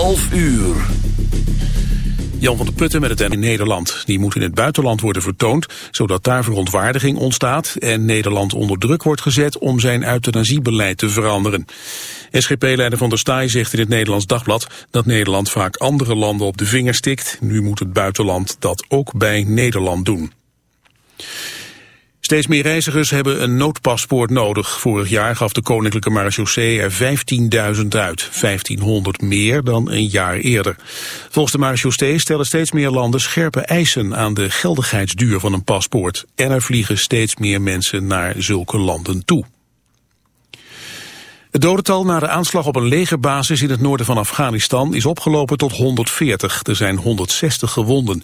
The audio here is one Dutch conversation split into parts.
11 uur. Jan van der Putten met het in Nederland. Die moet in het buitenland worden vertoond, zodat daar verontwaardiging ontstaat en Nederland onder druk wordt gezet om zijn euthanasiebeleid te veranderen. SGP-leider Van der Staaij zegt in het Nederlands Dagblad dat Nederland vaak andere landen op de vinger stikt. Nu moet het buitenland dat ook bij Nederland doen. Steeds meer reizigers hebben een noodpaspoort nodig. Vorig jaar gaf de Koninklijke Marechaussee er 15.000 uit. 1500 meer dan een jaar eerder. Volgens de Marechaussee stellen steeds meer landen scherpe eisen aan de geldigheidsduur van een paspoort. En er vliegen steeds meer mensen naar zulke landen toe. Het dodental na de aanslag op een legerbasis in het noorden van Afghanistan is opgelopen tot 140. Er zijn 160 gewonden.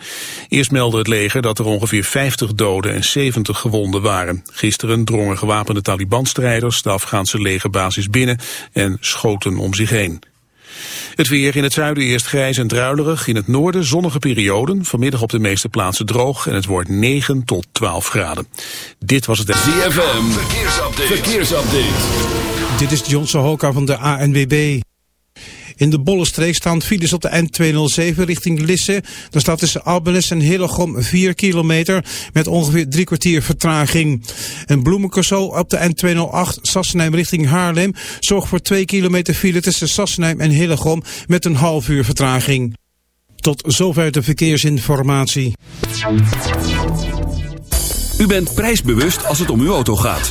Eerst meldde het leger dat er ongeveer 50 doden en 70 gewonden waren. Gisteren drongen gewapende Taliban-strijders de Afghaanse legerbasis binnen en schoten om zich heen. Het weer in het zuiden eerst grijs en druilerig. In het noorden zonnige perioden. Vanmiddag op de meeste plaatsen droog. En het wordt 9 tot 12 graden. Dit was het... ZFM. Verkeersupdate. Verkeersupdate. Dit is John Sohoka van de ANWB. In de Bollenstreek staan files op de N207 richting Lisse. Daar staat tussen Albenes en Hillegom 4 kilometer met ongeveer drie kwartier vertraging. En Bloemencorso op de N208 Sassenheim richting Haarlem zorgt voor 2 kilometer file tussen Sassenheim en Hillegom met een half uur vertraging. Tot zover de verkeersinformatie. U bent prijsbewust als het om uw auto gaat.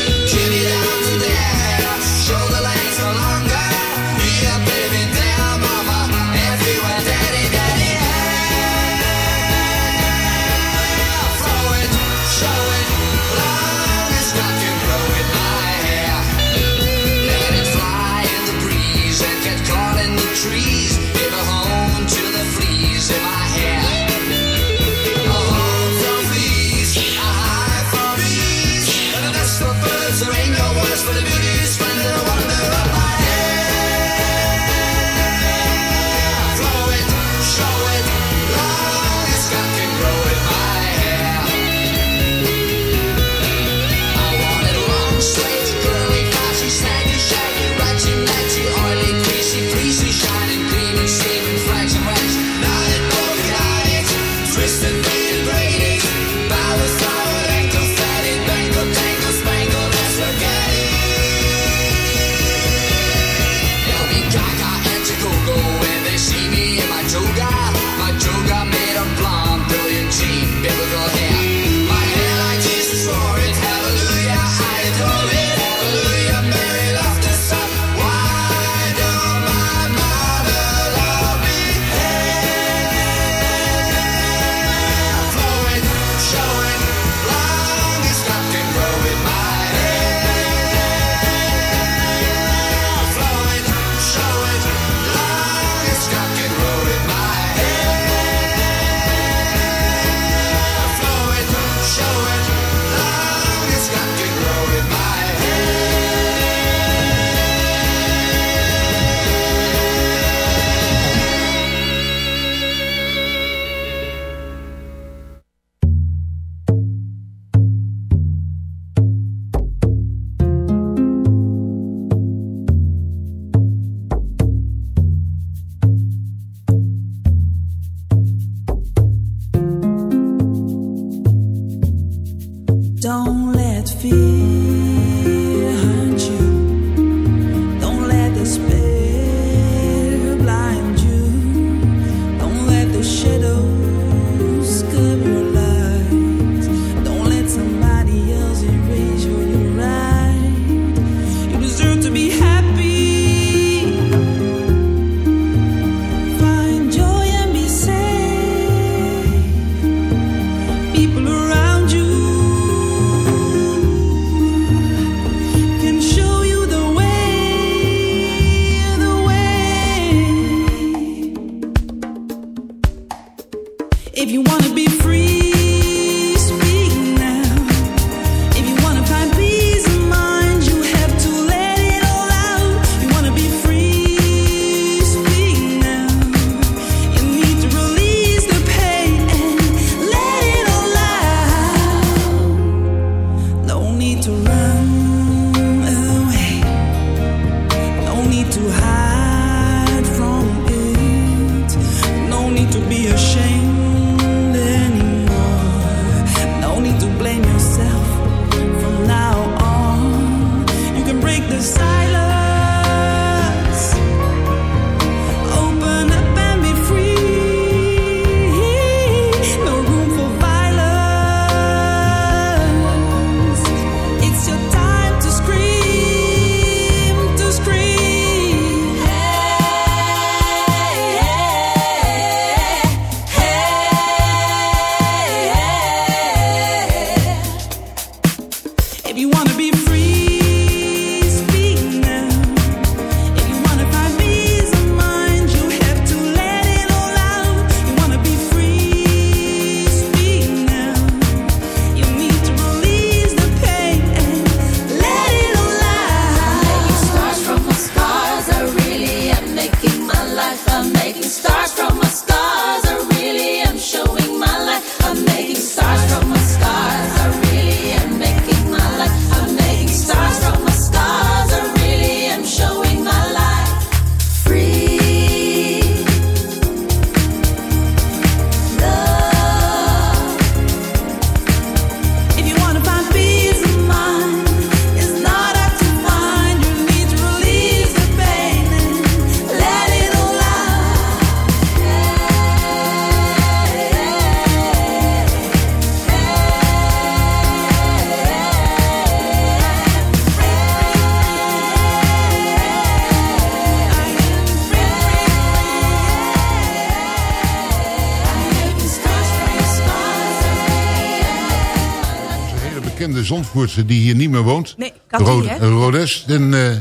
Zandvoortse die hier niet meer woont. Nee, hè? Rodes. En, eh,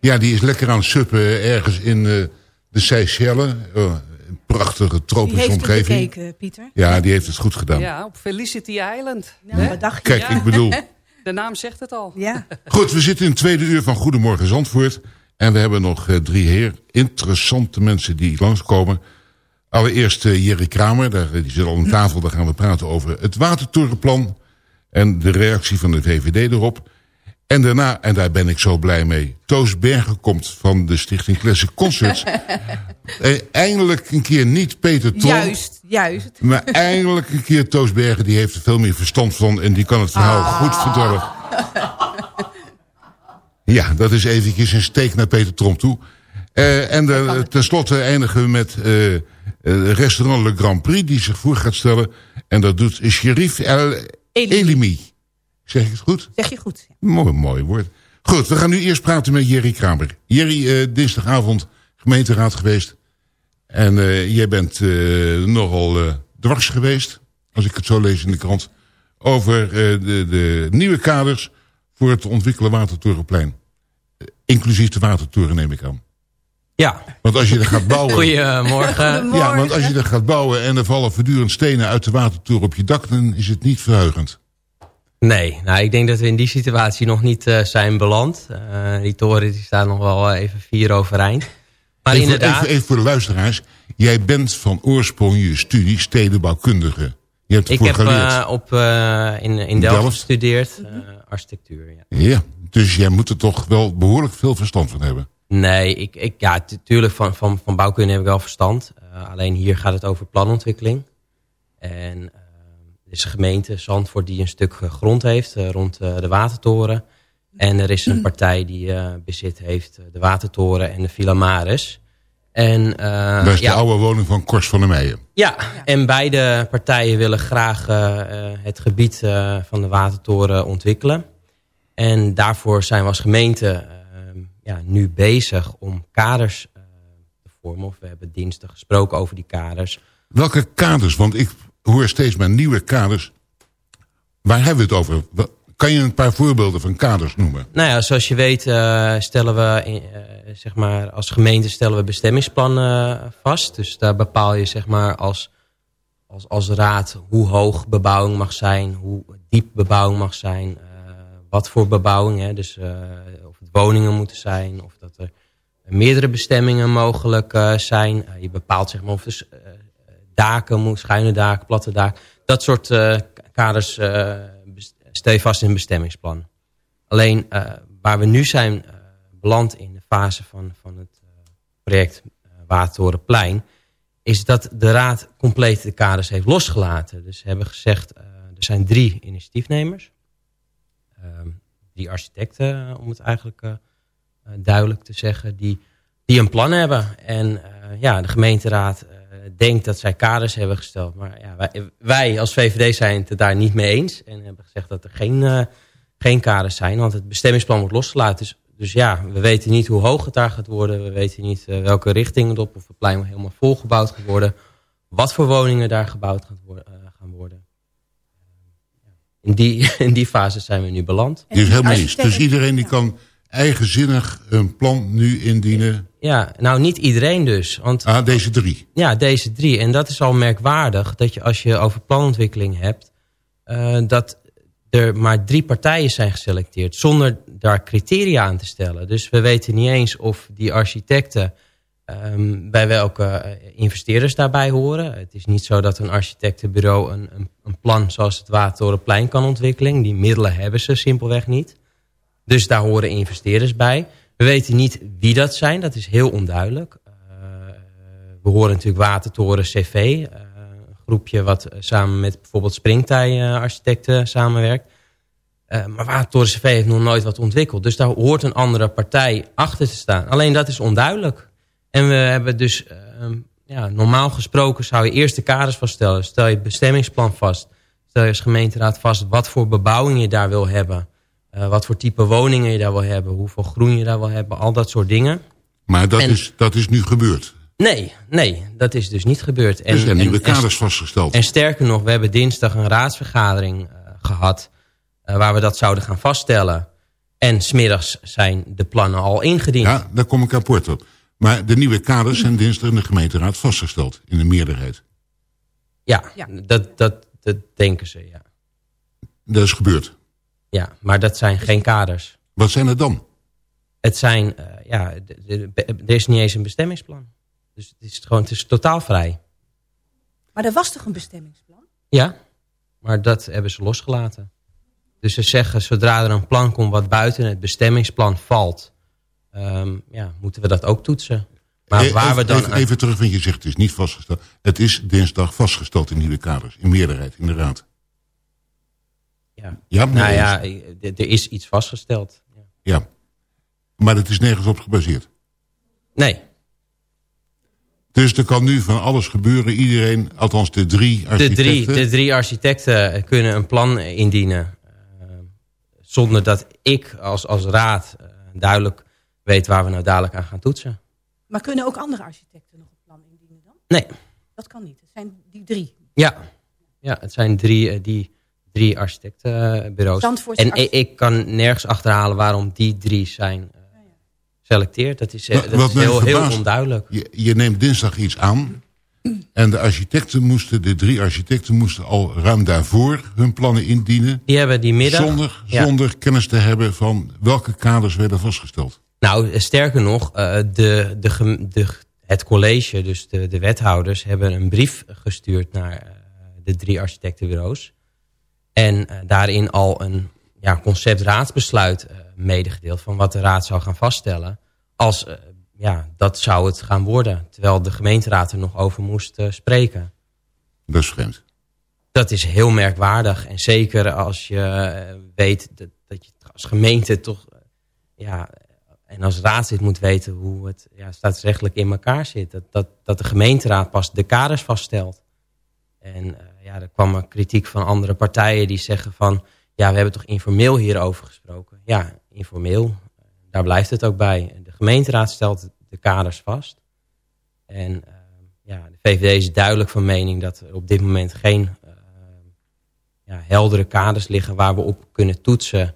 ja, die is lekker aan het suppen ergens in eh, de Seychelles. Oh, een prachtige Die tropische heeft het omgeving. bekeken, Pieter. Ja, die heeft het goed gedaan. Ja, op Felicity Island. Nou, wat dacht je? Kijk, ik bedoel... De naam zegt het al. Ja. Goed, we zitten in het tweede uur van Goedemorgen Zandvoort. En we hebben nog eh, drie heer interessante mensen die langskomen. Allereerst eh, Jerry Kramer, daar, die zit al aan tafel. Daar gaan we praten over het watertorenplan. En de reactie van de VVD erop. En daarna, en daar ben ik zo blij mee... Toos Bergen komt van de Stichting Classic Concerts. eh, eindelijk een keer niet Peter Ton. Juist, juist. Maar eindelijk een keer Toos Bergen, die heeft er veel meer verstand van... en die kan het verhaal goed vertellen. Ja, dat is eventjes een steek naar Peter Tromp toe. Eh, en de, tenslotte eindigen we met eh, restaurant Le Grand Prix... die zich voor gaat stellen. En dat doet Sherif El Elimi. Zeg ik het goed? Zeg je goed. ja. Mooi, mooi woord. Goed, we gaan nu eerst praten met Jerry Kramer. Jerry, eh, dinsdagavond gemeenteraad geweest. En eh, jij bent eh, nogal dwars geweest, als ik het zo lees in de krant... over de, de nieuwe kaders voor het ontwikkelen Watertorenplein. Inclusief de Watertoren, neem ik aan. Ja, Want als je er gaat bouwen... goedemorgen. Ja, want als je er gaat bouwen en er vallen voortdurend stenen uit de Watertoren op je dak... dan is het niet verheugend. Nee, nou, ik denk dat we in die situatie nog niet eh, zijn beland. Eh, die toren die staan nog wel even vier overeind. Maar even, inderdaad, even, even voor de luisteraars. Jij bent van oorsprong je studie stedenbouwkundige. Je hebt ik ervoor heb geleerd. eh, op, eh, in, in Delft, Delft? gestudeerd, eh, architectuur. Ja. Ja, dus jij moet er toch wel behoorlijk veel verstand van hebben. Nee, ik, ik, ja, natuurlijk van, van, van bouwkunde heb ik wel verstand. Eh, alleen hier gaat het over planontwikkeling. En eh, er is een gemeente, Zandvoort, die een stuk eh, grond heeft rond eh, de Watertoren. En er is een partij die eh, bezit heeft eh, de Watertoren en de Villa Maris. En, eh, dat is ja, de oude woning van Kors van der Meijen. ja, en beide partijen willen graag het gebied eh, van de Watertoren ontwikkelen. En daarvoor zijn we als gemeente ja, nu bezig om kaders eh, te vormen. Of we hebben dinsdag gesproken over die kaders. Welke kaders? Want ik hoor steeds maar nieuwe kaders. Waar hebben we het over? Kan je een paar voorbeelden van kaders noemen? Nou ja, zoals je weet eh, stellen we, in, eh, zeg maar, als gemeente stellen we bestemmingsplannen vast. Dus daar bepaal je zeg maar als als, als raad hoe hoog bebouwing mag zijn, hoe diep bebouwing mag zijn, wat voor bebouwing. Hè, dus eh, of het woningen moeten zijn, of dat er meerdere bestemmingen mogelijk eh, zijn. Eh, je bepaalt zeg maar of er eh, daken, schuine daken, platte daken. Dat soort kaders stel je vast in bestemmingsplan. Alleen waar we nu zijn beland in de fase van, van het project Watertorenplein... is dat de raad compleet de kaders heeft losgelaten. Dus hebben gezegd, er zijn drie initiatiefnemers. Ehm, drie architecten, eh, om het eigenlijk eh, eh, duidelijk te zeggen... die, die een plan hebben. En ja, de gemeenteraad denkt dat zij kaders hebben gesteld. Maar ja, wij, wij als VVD zijn het daar niet mee eens. En hebben gezegd dat er geen, geen kaders zijn. Want het bestemmingsplan wordt losgelaten. Dus, dus ja, we weten niet hoe hoog het daar gaat worden. We weten niet welke richting het op. Of het plein helemaal volgebouwd gaat worden. Wat voor woningen daar gebouwd gaan worden. In die, in die fase zijn we nu beland. Die is helemaal eens. Dus iedereen die kan eigenzinnig een plan nu indienen. Ja, nou niet iedereen dus. Want Ah, deze drie. Ja, deze drie. En dat is al merkwaardig dat je als je over planontwikkeling hebt... eh, dat er maar drie partijen zijn geselecteerd... zonder daar criteria aan te stellen. Dus we weten niet eens of die architecten... ehm, bij welke eh, investeerders daarbij horen. Het is niet zo dat een architectenbureau een, een, een plan zoals het Watertorenplein kan ontwikkelen. Die middelen hebben ze simpelweg niet. Dus daar horen investeerders bij. We weten niet wie dat zijn, dat is heel onduidelijk. Uh, we horen natuurlijk Watertoren CV, uh, een groepje wat samen met bijvoorbeeld Springtij architecten samenwerkt. Maar Watertoren CV heeft nog nooit wat ontwikkeld. Dus daar hoort een andere partij achter te staan. Alleen dat is onduidelijk. En we hebben dus, uh, ja, normaal gesproken zou je eerst de kaders vaststellen. Stel je bestemmingsplan vast. Stel je als gemeenteraad vast wat voor bebouwing je daar wil hebben. Uh, wat voor type woningen je daar wil hebben. Hoeveel groen je daar wil hebben. Al dat soort dingen. Maar dat, en, is, dat is nu gebeurd? Nee, nee, dat is dus niet gebeurd. En, er zijn nieuwe kaders vastgesteld. En sterker nog, we hebben dinsdag een raadsvergadering uh, gehad... Uh, waar we dat zouden gaan vaststellen. En smiddags zijn de plannen al ingediend. Ja, daar kom ik rapport op. Maar de nieuwe kaders zijn dinsdag in de gemeenteraad vastgesteld. In de meerderheid. Ja, ja. Dat, dat, dat denken ze, ja. Dat is gebeurd? Ja, maar dat zijn geen kaders. Wat zijn er dan? Het zijn, uh, ja, er is niet eens een bestemmingsplan. Dus het is gewoon, het is totaal vrij. Maar er was toch een bestemmingsplan? Ja, maar dat hebben ze losgelaten. Dus ze zeggen, zodra er een plan komt wat buiten het bestemmingsplan valt... Um, ja, moeten we dat ook toetsen. Maar even, waar we dan even, even terug, want je zegt het is niet vastgesteld. Het is dinsdag vastgesteld in nieuwe kaders, in meerderheid, in de raad. Ja, ja nou ja, er is iets vastgesteld. Ja. ja, maar het is nergens op gebaseerd? Nee. Dus er kan nu van alles gebeuren. Iedereen, althans de drie architecten... De drie, de drie architecten kunnen een plan indienen. Uh, zonder dat ik als, als raad uh, duidelijk weet waar we nou dadelijk aan gaan toetsen. Maar kunnen ook andere architecten nog een plan indienen dan? Nee. Dat kan niet. Het zijn die drie. Ja, ja het zijn drie, uh, die drie architectenbureaus. En ik, ik kan nergens achterhalen waarom die drie zijn geselecteerd. Dat is, dat Wat is heel, heel onduidelijk. Je, je, neemt dinsdag iets aan. En de architecten moesten, de drie architecten moesten al ruim daarvoor hun plannen indienen. Die hebben die middag. Zonder, ja. zonder kennis te hebben van welke kaders werden vastgesteld. Nou, sterker nog, de, de, de, het college, dus de, de wethouders, hebben een brief gestuurd naar de drie architectenbureaus. En uh, daarin al een ja, conceptraadsbesluit medegedeeld van wat de raad zou gaan vaststellen. Als ja, dat zou het gaan worden. Terwijl de gemeenteraad er nog over moest spreken. Dat is vreemd. Dat is heel merkwaardig. En zeker als je weet dat, dat je als gemeente toch... ja, en als raadslid moet weten hoe het ja, staatsrechtelijk in elkaar zit. Dat, dat, dat de gemeenteraad pas de kaders vaststelt. En ja, er kwam er kritiek van andere partijen die zeggen van... ja, we hebben toch informeel hierover gesproken. Ja, informeel, daar blijft het ook bij. De gemeenteraad stelt de kaders vast. En uh, ja, de VVD is duidelijk van mening dat er op dit moment geen uh, ja, heldere kaders liggen... waar we op kunnen toetsen.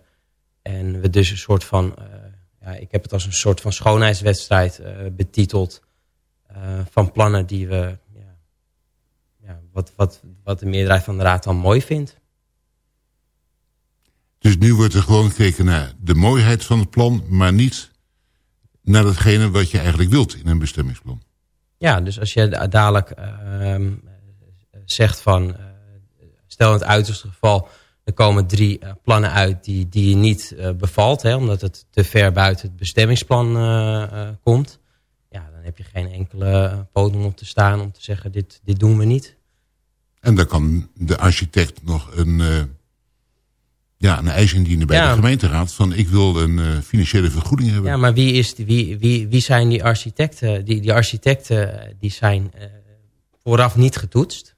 En we dus een soort van... Ja, ik heb het als een soort van schoonheidswedstrijd betiteld... van plannen die we wat, wat, wat de meerderheid van de raad dan mooi vindt. Dus nu wordt er gewoon gekeken naar de mooiheid van het plan... maar niet naar datgene wat je eigenlijk wilt in een bestemmingsplan. Ja, dus als je da- dadelijk ehm, zegt van... eh, stel in het uiterste geval... er komen drie eh, plannen uit die, die je niet eh, bevalt... Hè, omdat het te ver buiten het bestemmingsplan eh, komt... ja, dan heb je geen enkele podium op te staan om te zeggen... dit, dit doen we niet. En dan kan de architect nog een, ja, een eis indienen bij Ja. de gemeenteraad... van ik wil een financiële vergoeding hebben. Ja, maar wie, is die, wie, wie, wie zijn die architecten? Die, die architecten die zijn vooraf niet getoetst.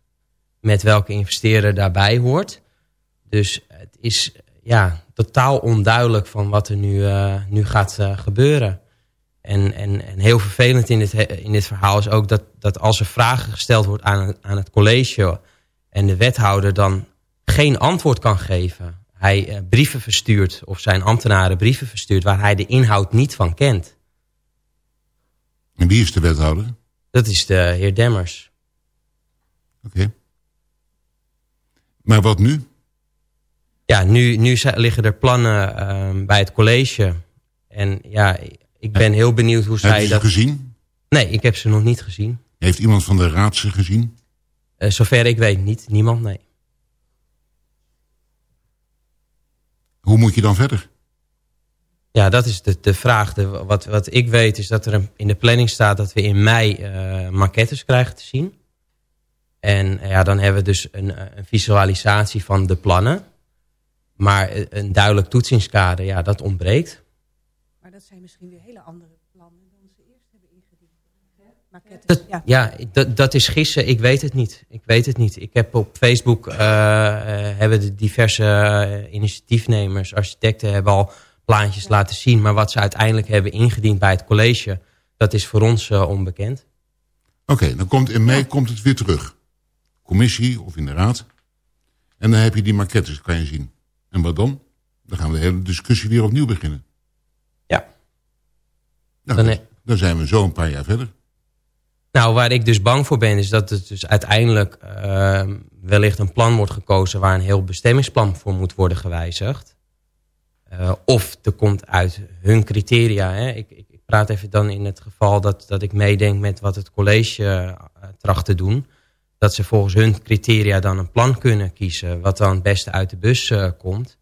Met welke investeerder daarbij hoort. Dus het is ja, totaal onduidelijk van wat er nu, eh, nu gaat eh, gebeuren. En, en, en heel vervelend in dit, in dit verhaal is ook dat, dat als er vragen gesteld wordt aan, het- aan het college... en de wethouder dan geen antwoord kan geven... hij eh, brieven verstuurt of zijn ambtenaren brieven verstuurt... waar hij de inhoud niet van kent. En wie is de wethouder? Dat is de heer Demmers. Oké. Maar wat nu? Ja, nu, nu liggen er plannen ehm, bij het college. En ja, ik ben heel benieuwd hoe Heb je zij ze dat... gezien? Nee, ik heb ze nog niet gezien. Heeft iemand van de raad ze gezien? Eh, zover ik weet niet. Niemand, nee. Hoe moet je dan verder? Ja, dat is de, de vraag. De, wat, wat ik weet is dat er een- in de planning staat dat we in mei eh, maquettes krijgen te zien. En eh, ja, dan hebben we dus een, een visualisatie van de plannen. Maar een duidelijk toetsingskader, ja, dat ontbreekt. Maar dat zijn misschien weer hele andere plannen dan ze eerst hebben ingediend. Dat, ja. ja, dat, dat is gissen. Ik weet het niet. Ik weet het niet. Ik heb op Facebook eh, eh, hebben de diverse eh, initiatiefnemers, architecten hebben al plaatjes laten zien. Maar wat ze uiteindelijk hebben ingediend bij het college, dat is voor ons onbekend. Oké, dan komt in mei komt het weer terug. Commissie of in de raad. En dan heb je die maquettes, kan je zien. En wat dan? Dan gaan we de hele discussie weer opnieuw beginnen. Ja. Nou, Dan, dan, zijn we zo een paar jaar verder. Nou, waar ik dus bang voor ben, is dat het dus uiteindelijk eh, wellicht een plan wordt gekozen waar een heel bestemmingsplan voor moet worden gewijzigd. Eh, of er komt uit hun criteria. Hè. Ik, ik, ik praat even dan in het geval dat, dat ik meedenk met wat het college eh, tracht te doen. Dat ze volgens hun criteria dan een plan kunnen kiezen wat dan het beste uit de bus eh, komt.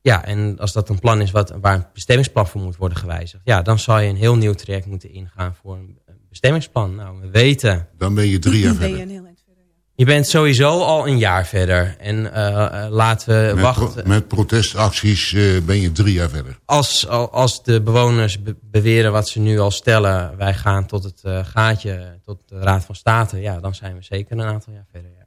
Ja, en als dat een plan is wat, waar een bestemmingsplan voor moet worden gewijzigd... ja, dan zal je een heel nieuw traject moeten ingaan voor een bestemmingsplan. Nou, we weten... Dan ben je drie jaar Ben je verder. Je bent sowieso al een jaar verder. En eh, eh, laten we Met, wachten. pro- met protestacties eh, ben je drie jaar verder. Als, al- als de bewoners be- beweren wat ze nu al stellen... wij gaan tot het eh, gaatje, tot de Raad van State... ja, dan zijn we zeker een aantal jaar verder. Ja.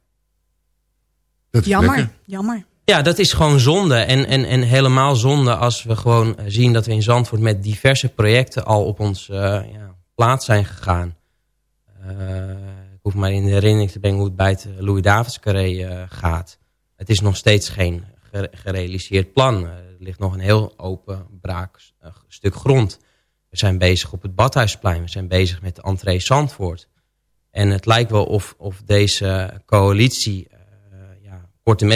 Dat is Jammer, lekker. jammer. Ja, dat is gewoon zonde. En, en, en helemaal zonde als we gewoon zien dat we in Zandvoort met diverse projecten al op ons ja, plaats zijn gegaan. Eh, hoef maar in de herinnering te brengen hoe het bij het Louis Davids carré eh, gaat. Het is nog steeds geen gere- gerealiseerd plan. Eh, er ligt nog een heel open braak eh, stuk grond. We zijn bezig op het Badhuisplein. We zijn bezig met de entree Zandvoort. En het lijkt wel of, of deze coalitie eh, ja,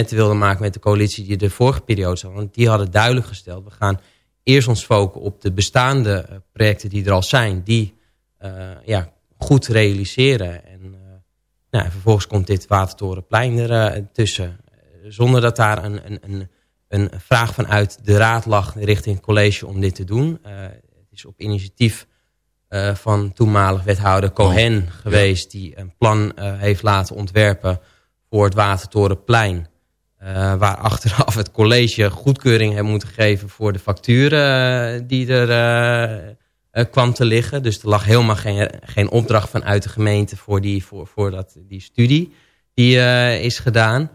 wilde maken met de coalitie die de vorige periode zat. Want die hadden duidelijk gesteld, we gaan eerst ons focussen op de bestaande eh, projecten die er al zijn. Die eh, ja, goed realiseren. En, nou, en vervolgens komt dit Watertorenplein er eh, tussen. Zonder dat daar een, een, een, een vraag vanuit de raad lag richting het college om dit te doen. Eh, het is op initiatief eh, van toenmalig wethouder Cohen geweest... die een plan heeft laten ontwerpen voor het Watertorenplein. waar achteraf het college goedkeuring heeft moeten geven... voor de facturen die er kwam te liggen. Dus er lag helemaal geen, geen opdracht vanuit de gemeente... voor die, voor, voor dat, die studie die eh, is gedaan...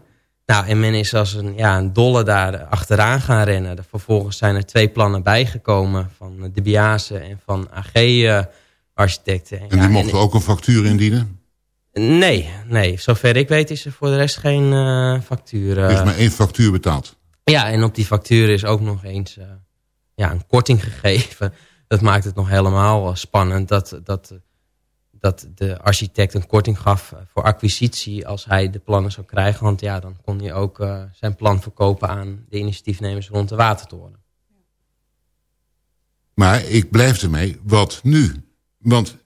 Nou, en men is als een, ja, een dolle daar achteraan gaan rennen. Er- Vervolgens zijn er twee plannen bijgekomen van de Biase en van AG-architecten. En die mochten ook een factuur indienen. Nee, nee, zover ik weet is er voor de rest geen eh, factuur. Er eh. is maar één factuur betaald. Ja, en op die factuur is ook nog eens eh, ja, een korting gegeven. Dat maakt het nog helemaal eh, spannend. Dat, dat, dat de architect een korting gaf eh, voor acquisitie als hij de plannen zou krijgen. Want ja, dan kon hij ook eh, zijn plan verkopen aan de initiatiefnemers rond de watertoren. Maar ik blijf ermee, wat nu? Want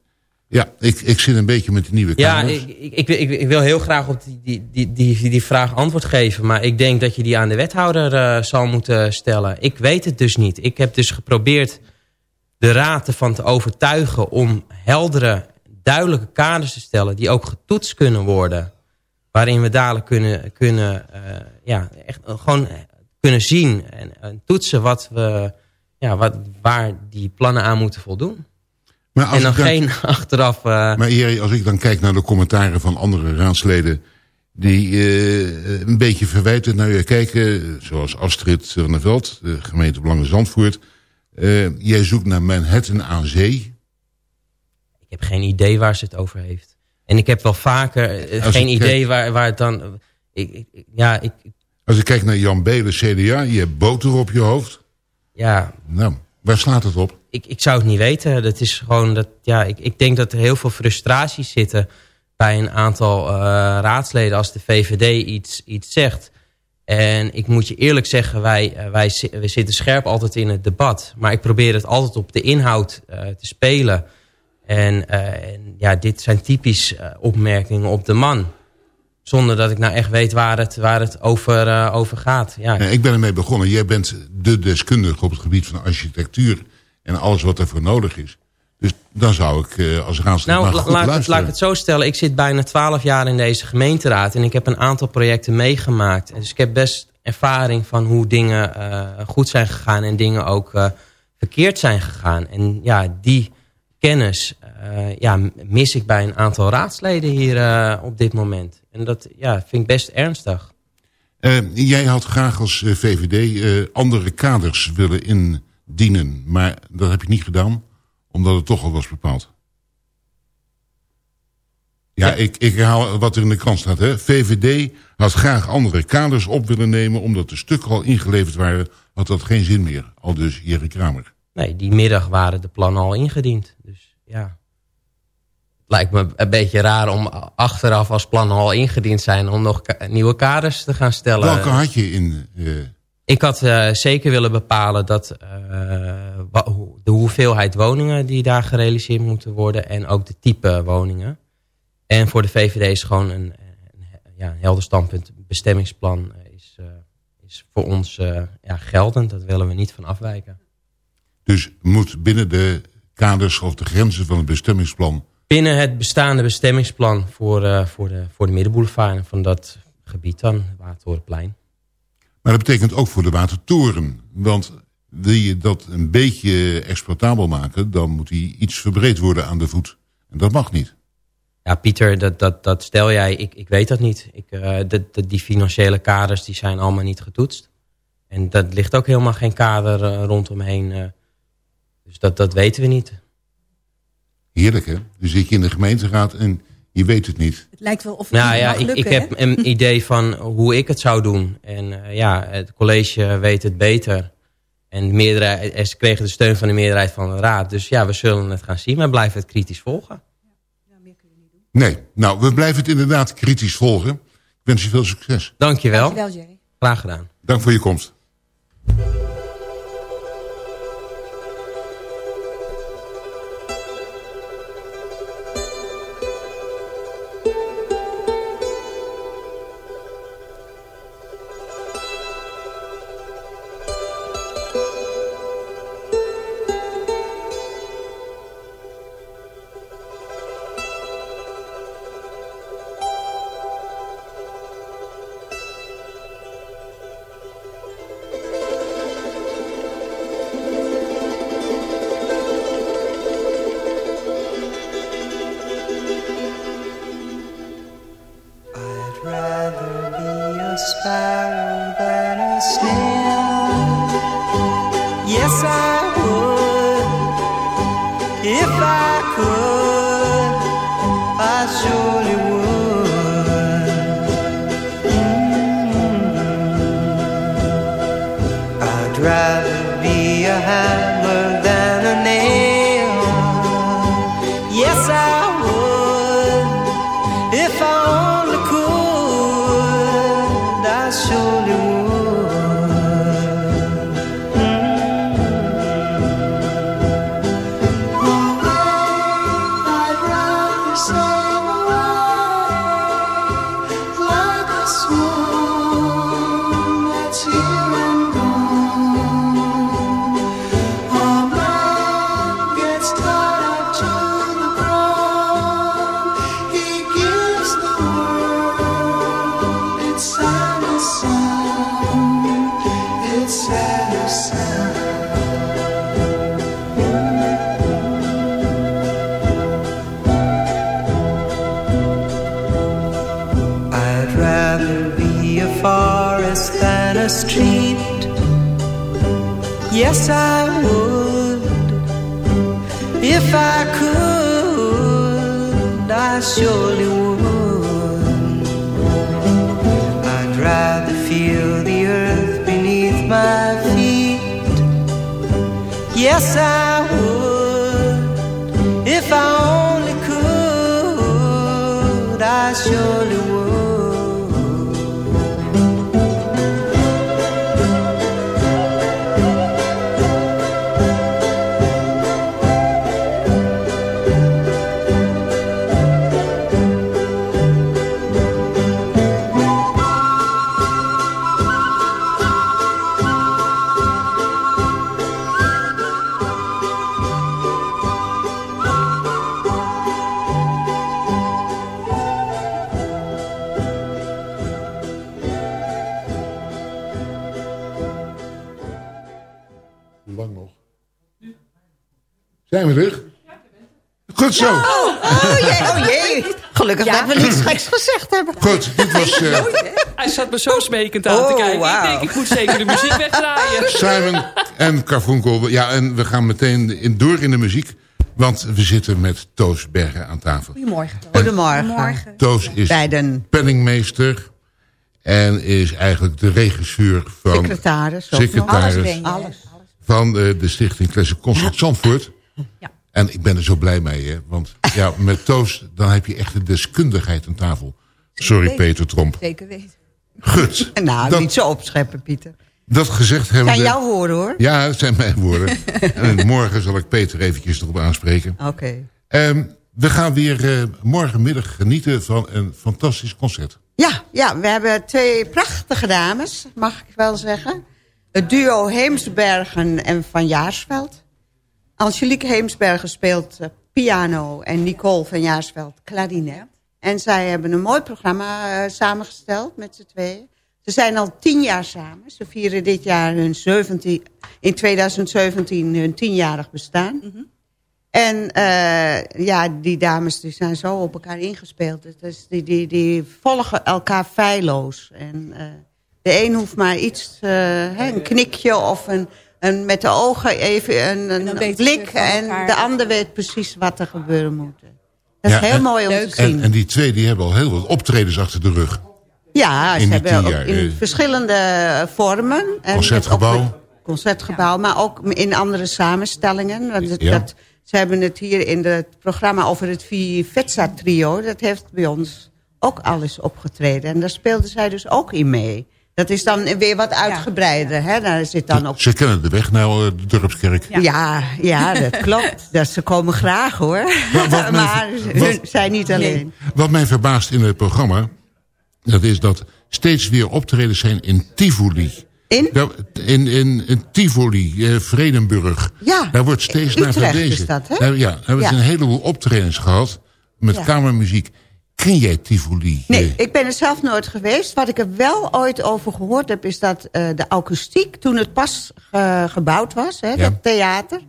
ja, ik, ik zit een beetje met de nieuwe Ja, kamers. ik, ik, ik, ik, ik wil heel graag op die, die, die, die, die vraag antwoord geven. Maar ik denk dat je die aan de wethouder zal moeten stellen. Ik weet het dus niet. Ik heb dus geprobeerd de raad ervan te overtuigen... om heldere, duidelijke kaders te stellen... die ook getoetst kunnen worden. Waarin we dadelijk kunnen, kunnen, eh, ja, echt, gewoon kunnen zien en, en toetsen... Wat we, ja, wat, waar die plannen aan moeten voldoen. Maar als En dan geen achteraf... eh, Maar Jerry, als ik dan kijk naar de commentaren van andere raadsleden... die eh, een beetje verwijten naar je kijken... zoals Astrid van der Veld, de gemeente Belangen Zandvoort... eh, jij zoekt naar Manhattan aan zee. Ik heb geen idee waar ze het over heeft. En ik heb wel vaker eh, geen idee kijk- waar, waar het dan... Ik, ik- ik- ja, ik, Als ik kijk naar Jan Belen, CDA, je hebt boter op je hoofd. ja Nou, waar slaat het op? ik, ik zou het niet weten. Dat is gewoon dat, ja, ik, ik denk dat er heel veel frustraties zitten bij een aantal eh, raadsleden als de VVD iets, iets zegt. En ik moet je eerlijk zeggen, wij, eh, wij, we zitten scherp altijd in het debat. Maar ik probeer het altijd op de inhoud eh, te spelen. En, eh, en ja, dit zijn typisch opmerkingen op de man. Zonder dat ik nou echt weet waar het, waar het over, over gaat. Ja, ik ben ermee begonnen. Jij bent de deskundige op het gebied van architectuur... en alles wat ervoor nodig is. Dus dan zou ik eh, als raadslid Nou, goed laat, luisteren. laat ik het zo stellen. Ik zit bijna twaalf jaar in deze gemeenteraad. En ik heb een aantal projecten meegemaakt. Dus ik heb best ervaring van hoe dingen eh, goed zijn gegaan. En dingen ook eh, verkeerd zijn gegaan. En ja, die kennis ja, mis ik bij een aantal raadsleden hier op dit moment. En dat ja, vind ik best ernstig. Jij had graag als VVD andere kaders willen indienen. Maar dat heb je niet gedaan, omdat het toch al was bepaald. Ja. Ik, ik herhaal wat er in de krant staat. Hè. VVD had graag andere kaders op willen nemen... omdat de stukken al ingeleverd waren, had dat geen zin meer. Al dus Jerry Kramer. Nee, die middag waren de plannen al ingediend. Dus ja. Lijkt me een beetje raar om achteraf als plannen al ingediend zijn... om nog ka- nieuwe kaders te gaan stellen. Welke had je in... eh, Ik had eh, zeker willen bepalen dat eh, de hoeveelheid woningen die daar gerealiseerd moeten worden... en ook de type woningen. En voor de VVD is gewoon een, een, ja, een helder standpunt. Bestemmingsplan is, eh, is voor ons ja, geldend. Dat willen we niet van afwijken. dus moet binnen de kaders of de grenzen van het bestemmingsplan... Binnen het bestaande bestemmingsplan voor, voor, de, voor de middenboulevard... en van dat gebied dan, Watertorenplein. Maar dat betekent ook voor de watertoren. Want wil je dat een beetje exploitabel maken... dan moet die iets verbreed worden aan de voet. En dat mag niet. Ja, Pieter, dat, dat, dat stel jij. Ik, ik weet dat niet. Ik, eh, de, de, die financiële kaders die zijn allemaal niet getoetst. En dat ligt ook helemaal geen kader eh, rondomheen. eh. dus dat, dat weten we niet. Heerlijk, hè? Dan zit je in de gemeenteraad en je weet het niet. Het lijkt wel of het Nou niet ja, mag ik, lukken, ik heb hè? een idee van hoe ik het zou doen. En eh, ja, het college weet het beter. En de meerderheid, en ze kregen de steun van de meerderheid van de raad. Dus ja, we zullen het gaan zien. Maar blijven het kritisch volgen. Nee, nou, we blijven het inderdaad kritisch volgen. Ik wens je veel succes. Dankjewel. Dankjewel, Jerry. Graag gedaan. Dank voor je komst. Zijn we er? Goed zo. Oh jee, oh jee. Gelukkig dat we niets geks gezegd hebben. Goed, dit was eh, Hij zat me zo smekend aan te Oh, kijken. Ik denk, ik moet zeker de muziek wegdraaien. Simon en Carfunkel. Ja, en we gaan meteen in, door in de muziek. Want we zitten met Toos Bergen aan tafel. Goedemorgen. Goedemorgen. Toos is Beiden. penningmeester. En is eigenlijk de regisseur van... Secretaris. Secretaris Alles. van eh, de Stichting Classic Concert Zandvoort. En ik ben er zo blij mee, hè. Want ja, met Toos, dan heb je echt de deskundigheid aan tafel. Sorry, Peter Tromp. Zeker weten. Goed. Nou, Dat- niet zo opscheppen, Pieter. Dat gezegd hebben Zijn jouw woorden, hoor. Ja, het zijn mijn woorden. en morgen zal ik Peter eventjes erop aanspreken. Oké. Ehm, we gaan weer eh, morgenmiddag genieten van een fantastisch concert. Ja, ja, we hebben twee prachtige dames, mag ik wel zeggen. Het duo Heemsbergen en Van Jaarsveld. Angelique Heemsbergen speelt eh, piano en Nicole van Jaarsveld klarinet. En zij hebben een mooi programma eh, samengesteld met z'n tweeën. Ze zijn al tien jaar samen. Ze vieren dit jaar hun 17, in 2017 hun tienjarig bestaan. En eh, ja, die dames die zijn zo op elkaar ingespeeld. Dus die, die, die volgen elkaar feilloos. En de een hoeft maar iets, hè, een knikje of een, een, met de ogen even een, een blik. En de ander weet precies wat er gebeuren moet. Dat is Ja, heel en- mooi om te zien. En, en die twee die hebben al heel wat optredens achter de rug. Ja, In ze hebben ook in eh. verschillende vormen. En Concertgebouw. ook- Concertgebouw, maar ook in andere samenstellingen. Want het- Ja. dat, ze hebben het hier in het programma over het Vivetsa trio. Dat heeft bij ons ook alles opgetreden. En daar speelden zij dus ook in mee. Dat is dan weer wat uitgebreider. Hè? Daar zit dan ook... Ze kennen de weg naar eh, de Dorpskerk. Ja, ja, dat klopt. Dat ze komen graag hoor. wat maar wat- hun zijn niet alleen. Wat mij verbaast in het programma... dat is dat steeds weer optredens zijn in Tivoli. In? In, in, in Tivoli, eh, Vredenburg. Ja, Daar wordt steeds naar Utrecht verwezen. is dat, hè? Daar- ja, daar hebben Ja. ze een heleboel optredens gehad... met Ja. kamermuziek. Ken jij Tivoli? Nee, Eh, ik ben er zelf nooit geweest. Wat ik er wel ooit over gehoord heb... is dat eh, de akoestiek, toen het pas eh, gebouwd was... Hè, Ja. dat theater,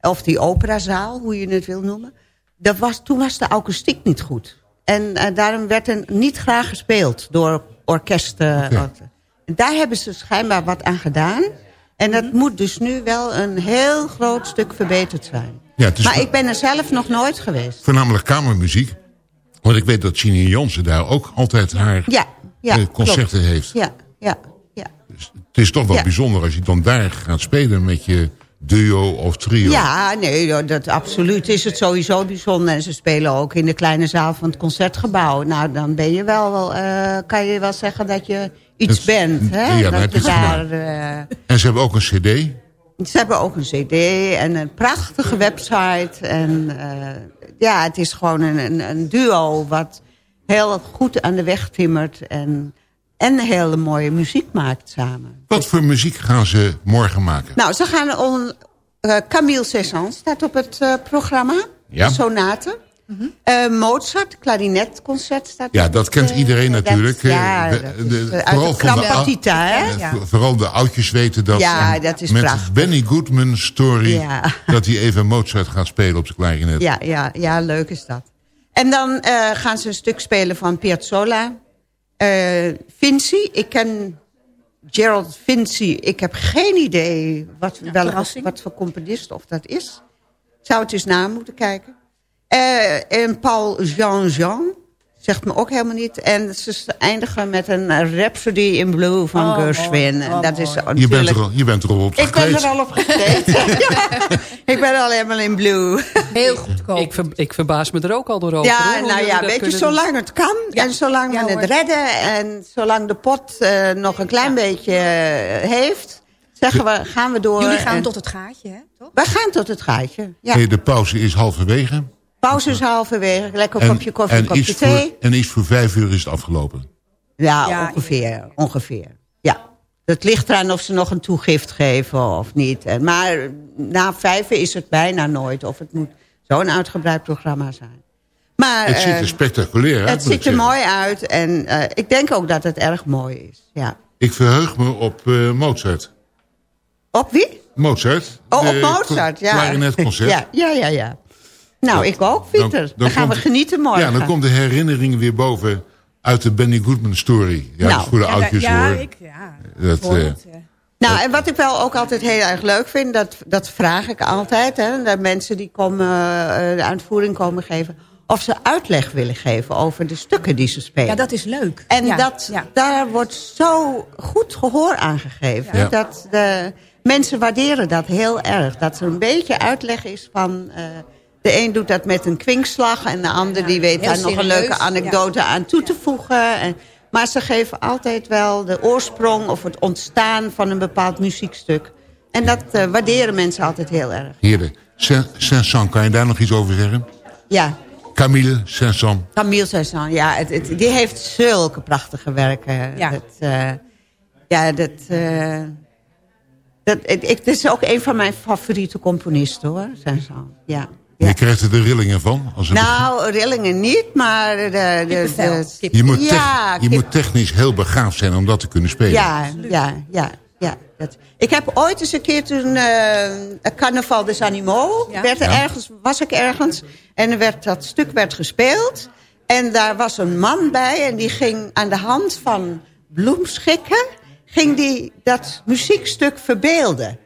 of die operazaal, hoe je het wil noemen... Dat was, toen was de akoestiek niet goed. En eh, daarom werd er niet graag gespeeld door orkesten. En Daar hebben ze schijnbaar wat aan gedaan. En dat moet dus nu wel een heel groot stuk verbeterd zijn. Ja, maar ik ben er zelf nog nooit geweest. Voornamelijk kamermuziek. Want ik weet dat Genie Jansen daar ook altijd haar Ja, ja, eh, concerten klopt. heeft. Ja, ja, ja. Het is toch wel Ja. bijzonder als je dan daar gaat spelen met je duo of trio. Ja, nee, dat- absoluut is het sowieso bijzonder. En ze spelen ook in de kleine zaal van het Concertgebouw. Nou, dan ben je wel, eh, kan je wel zeggen dat je iets Het- bent. Hè? ja, dat je daar, eh, En ze hebben ook een cd. Ze hebben ook een cd en een prachtige website. En eh, ja, het is gewoon een, een, een duo wat heel goed aan de weg timmert. En, en hele mooie muziek maakt samen. Wat voor muziek gaan ze morgen maken? Nou, ze gaan on, eh, Camille Cézanne staat op het eh, programma. Ja. Sonate. Eh, Mozart, klarinetconcert staat Ja, dat kent iedereen dat- natuurlijk. Ja, De- eh, vooral uit de van de Partita, hè? Ja, vo- Vooral de oudjes weten dat, Ja, dat is met prachtig. Benny Goodman story... Ja. dat hij even Mozart gaat spelen op zijn klarinet. Ja, ja, ja, leuk is dat. En dan eh, gaan ze een stuk spelen van Piazzolla. Eh Vinci, ik ken Gerald Vinci. Ik heb geen idee wat, verrassing. wat voor componist of dat is. Zou het eens na moeten kijken. Eh, en Paul Jean-Jean. Zegt me ook helemaal niet. En ze eindigen met een Rhapsody in Blue van Oh, Gershwin. Oh, dat is mooi. Je, natuurlijk... bent er al, je bent er al op Ik ben er al op gekleed. Ja, ik ben al helemaal in blue. Heel goedkoop. Ik, ver- ik verbaas me er ook al door over. Ja, hoor, nou ja, weet je, doen. zolang het kan en zolang Ja, we het redden... en zolang de pot eh, nog een klein beetje eh, heeft, zeggen we, gaan we door. Jullie gaan en- tot het gaatje, hè? Toch? We gaan tot het gaatje, ja. Hey, de pauze is halverwege. Pauze is halverwege, lekker een kopje koffie, een en, kopje thee. voor, en iets voor vijf uur is het afgelopen. Ja, Ja, ongeveer, ongeveer. Ja. Het ligt eraan of ze nog een toegift geven of niet. En, maar na vijven is het bijna nooit. Of het moet zo'n uitgebreid programma zijn. Maar, het ziet eh, er spectaculair uit. Het ziet er zeggen. mooi uit en eh, ik denk ook dat het erg mooi is. Ja. Ik verheug me op eh, Mozart. Op wie? Mozart. Oh, op Mozart, ja. Klarinetconcert. Ja, ja, ja. ja. Nou, ik ook, Pieter. Dan, dan gaan we genieten morgen. Ja, dan komt de herinnering weer boven uit de Benny Goodman story. Ja, Nou, dat is voor de Ja, oudjes ja, hoor. ik, ja. Dat, Voor eh, het, Nou, en wat ik wel ook altijd heel erg leuk vind, dat, dat vraag ik altijd. Hè, dat mensen die komen, eh, de uitvoering komen geven, of ze uitleg willen geven over de stukken die ze spelen. ja, dat is leuk. En Ja, dat, ja. daar wordt zo goed gehoor aan gegeven. Ja. Dat de mensen waarderen dat heel erg. Dat er een beetje uitleg is van... eh, de een doet dat met een kwinkslag... en de ander die weet heel daar nog een leuke anekdote aan toe te voegen. En, maar ze geven altijd wel de oorsprong of het ontstaan van een bepaald muziekstuk. En dat eh, waarderen mensen altijd heel erg. Heerlijk. Saint- Saint-Saëns, kan je daar nog iets over zeggen? Ja, Camille Saint-Saëns. Camille Saint-Saëns, ja, het, het- die heeft zulke prachtige werken. Ja. Dat, eh, ja, dat, eh, dat, ik, ik- het is ook een van mijn favoriete componisten, hoor, Saint-Saëns. Ja. Ja. Je krijgt er de rillingen van. Als Nou, rillingen niet, maar... De, de, de- je, moet ja, je moet technisch heel begaafd zijn om dat te kunnen spelen. Ja, ja, ja. ja dat. Ik heb ooit eens een keer toen... eh Carnaval des Animaux... Ja. Werd er Ja. ergens, was ik ergens... en er werd, dat stuk werd gespeeld... en daar was een man bij... en die ging aan de hand van bloemschikken... ging die dat muziekstuk verbeelden.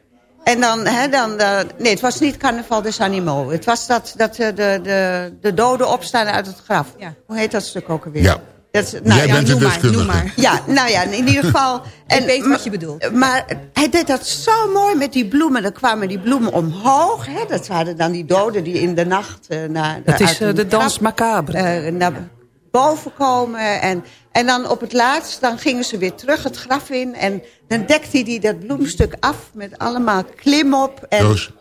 En dan, hè, dan eh, nee, het was niet Carnaval des Animaux. Het was dat, dat eh, de, de, de doden opstaan uit het graf. Ja. Hoe heet dat stuk ook alweer? Ja. Dat is, nou, Jij ja, bent de noem maar, noem maar. ja, nou ja, in ieder geval. Ik weet wat je bedoelt. Maar hij deed dat zo mooi met die bloemen. Dan kwamen die bloemen omhoog. Hè? Dat waren dan die doden die in de nacht... eh, naar, Het is de dans macabre. eh, naar boven komen. En, en dan op het laatst, dan gingen ze weer terug het graf in. En dan dekte hij dat bloemstuk af met allemaal klimop. En Roos,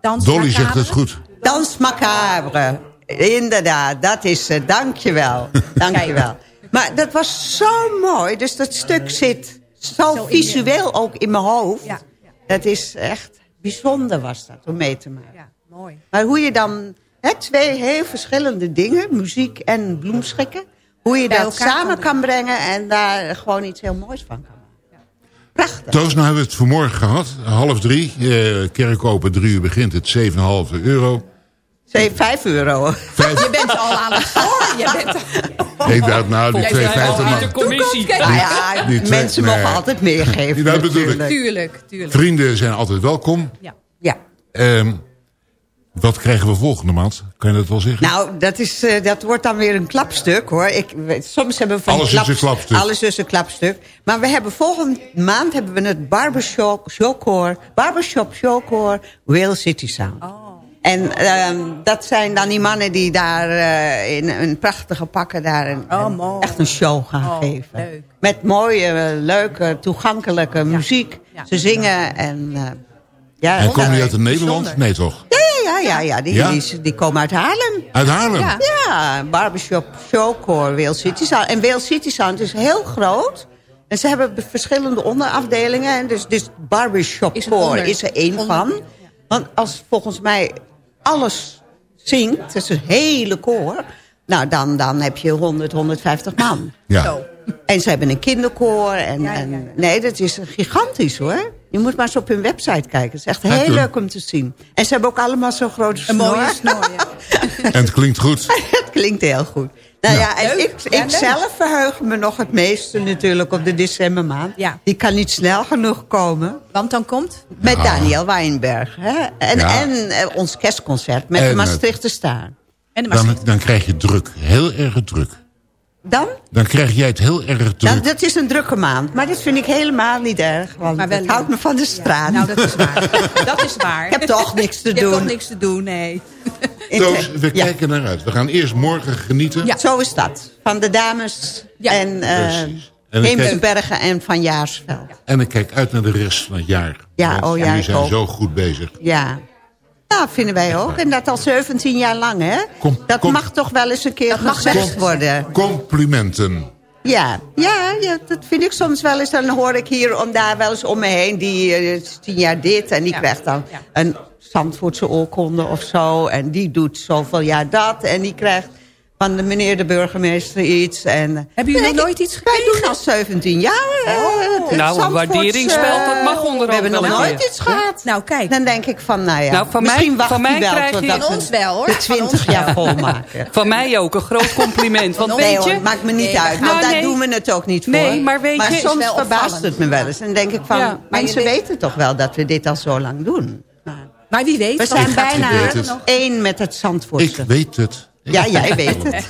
Dans Dolly macabre. zegt het goed. Dans macabre. Inderdaad, dat is het. Dankjewel. Dankjewel. Maar dat was zo mooi. Dus dat stuk zit zo, visueel ook in mijn hoofd. Ja, Dat is echt bijzonder was dat, om mee te maken. ja, mooi. Maar hoe je dan hè, twee heel verschillende dingen, muziek en bloemschikken... hoe je Bij dat samen kan kan brengen en daar gewoon iets heel moois van kan maken. Prachtig. Toos, nou hebben we het vanmorgen gehad. Half drie. Eh, kerk open, drie uur begint het. 7,5 euro. Zee, Vijf euro. Je bent al aan het voor. Je bent Ik dacht, nou, die Jij 2,50 zei al man. niet de commissie. Nou ja, die twee- mensen nee. mogen altijd meer geven Dat bedoel ik. natuurlijk. Tuurlijk, tuurlijk. Vrienden zijn altijd welkom. Ja. Ja. Ehm, Wat krijgen we volgende maand? Kan je dat wel zeggen? Nou, dat, is, eh, dat wordt dan weer een klapstuk hoor. Ik, weet- soms hebben we van Alles is een klaps- klapstuk. Alles is een klapstuk. Maar we hebben volgende maand hebben we het barbershop showcore, barbershop showcore Whale City Sound. Oh. En ehm, dat zijn dan die mannen die daar eh, in een prachtige pakken daar een, een- echt een show gaan Oh, geven. leuk. Met mooie, eh, leuke, toegankelijke muziek. Ze zingen en... ja, en komen die uit Nederland? Nee, toch? ja, ja, ja, ja, die, Ja? Die, die komen uit Haarlem. Uit Haarlem? Ja, ja barbershop showcore Whale City Sound. En Whale City Sound is heel groot. En ze hebben be- verschillende onderafdelingen. En dus, dus barbershop Is core onder- is er één onder- van. Want als volgens mij alles zingt, het is een hele koor... Nou, dan, dan heb je 100, 150 man. Ja. Zo. En ze hebben een kinderkoor. En, en, nee, dat is gigantisch hoor. Je moet maar eens op hun website kijken. Het is echt heel doen. leuk om te zien. En ze hebben ook allemaal zo'n grote Een mooie snor, ja. En het klinkt goed. Het klinkt heel goed. Nou ja, en ik, Ja, ik zelf verheug me nog het meeste natuurlijk op de decembermaand. Ja. Die kan niet snel genoeg komen. Want dan komt... Met Ja. Daniel Weinberg. Hè? En, Ja. en eh, ons kerstconcert met En de Maastrichter Star. En de Dan, dan krijg je druk. Heel erg druk. Dan? Dan krijg jij het heel erg druk. Nou, dat is een drukke maand. Maar dat vind ik helemaal niet erg. Want Maar wel het houdt me van de straat. Nou, dat is waar. dat is waar. Ik heb toch niks te Je hebt doen. toch niks te doen, nee. Toos, we Ja. kijken naar uit. We gaan eerst morgen genieten. Ja. Zo is dat. Van de dames Ja. en eh Precies. En ik, kijk, en Van Jaarsveld. en ik kijk uit naar de rest van het jaar. Ja, Want oh ja, Jullie ik zijn ook. zo goed bezig. Ja. Nou, vinden wij ook. En dat al 17 jaar lang, hè? Dat mag toch wel eens een keer mag gezegd best. worden. Complimenten. Ja. Ja, ja, dat vind ik soms wel eens. Dan hoor ik hier om daar wel eens om me heen. Die eh, is tien jaar dit en die Ja. krijgt dan Ja. een Zandvoortse oorkonde of zo. En die doet zoveel jaar dat. En die krijgt van de meneer de burgemeester iets. En, Hebben jullie nog nooit ik, iets Wij gekregen? doen al 17 jaar. eh, het- het Nou, een waarderingsspel, dat mag onderhand We hebben nog nooit keer. iets gehad. Nou, kijk. Dan denk ik van, nou ja, Nou, van mij- misschien wacht van hij mij wel krijg je- totdat Van we ons wel, hoor. de Van 20 ons jaar volmaken. Van mij ook, een groot compliment. Want nee weet je... hoor, maakt me niet Nee, uit, dat want gaat- daar nee. doen we het ook niet voor. Nee, maar weet je- soms verbaast het me wel eens. En dan denk ik van, Ja, mensen weten toch wel dat we dit al zo lang doen. Nou, Maar wie weet. we zijn Ik bijna één met het Ik Zandvoortse. weet het. Ja, jij weet het.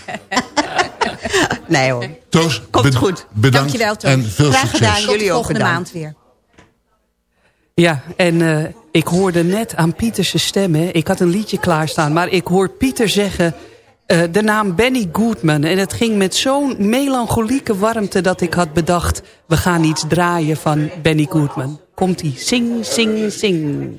nee hoor. Toos, Komt bed- goed. bedankt Dankjewel, Toos. en veel Graag succes. gedaan, Tot jullie ook volgende maand weer. Ja, en eh, ik hoorde net aan Pieterse stem, hè, ik had een liedje klaarstaan... maar ik hoor Pieter zeggen eh, de naam Benny Goodman. En het ging met zo'n melancholieke warmte dat ik had bedacht... we gaan iets draaien van Benny Goodman. Komt-ie, sing, sing, sing.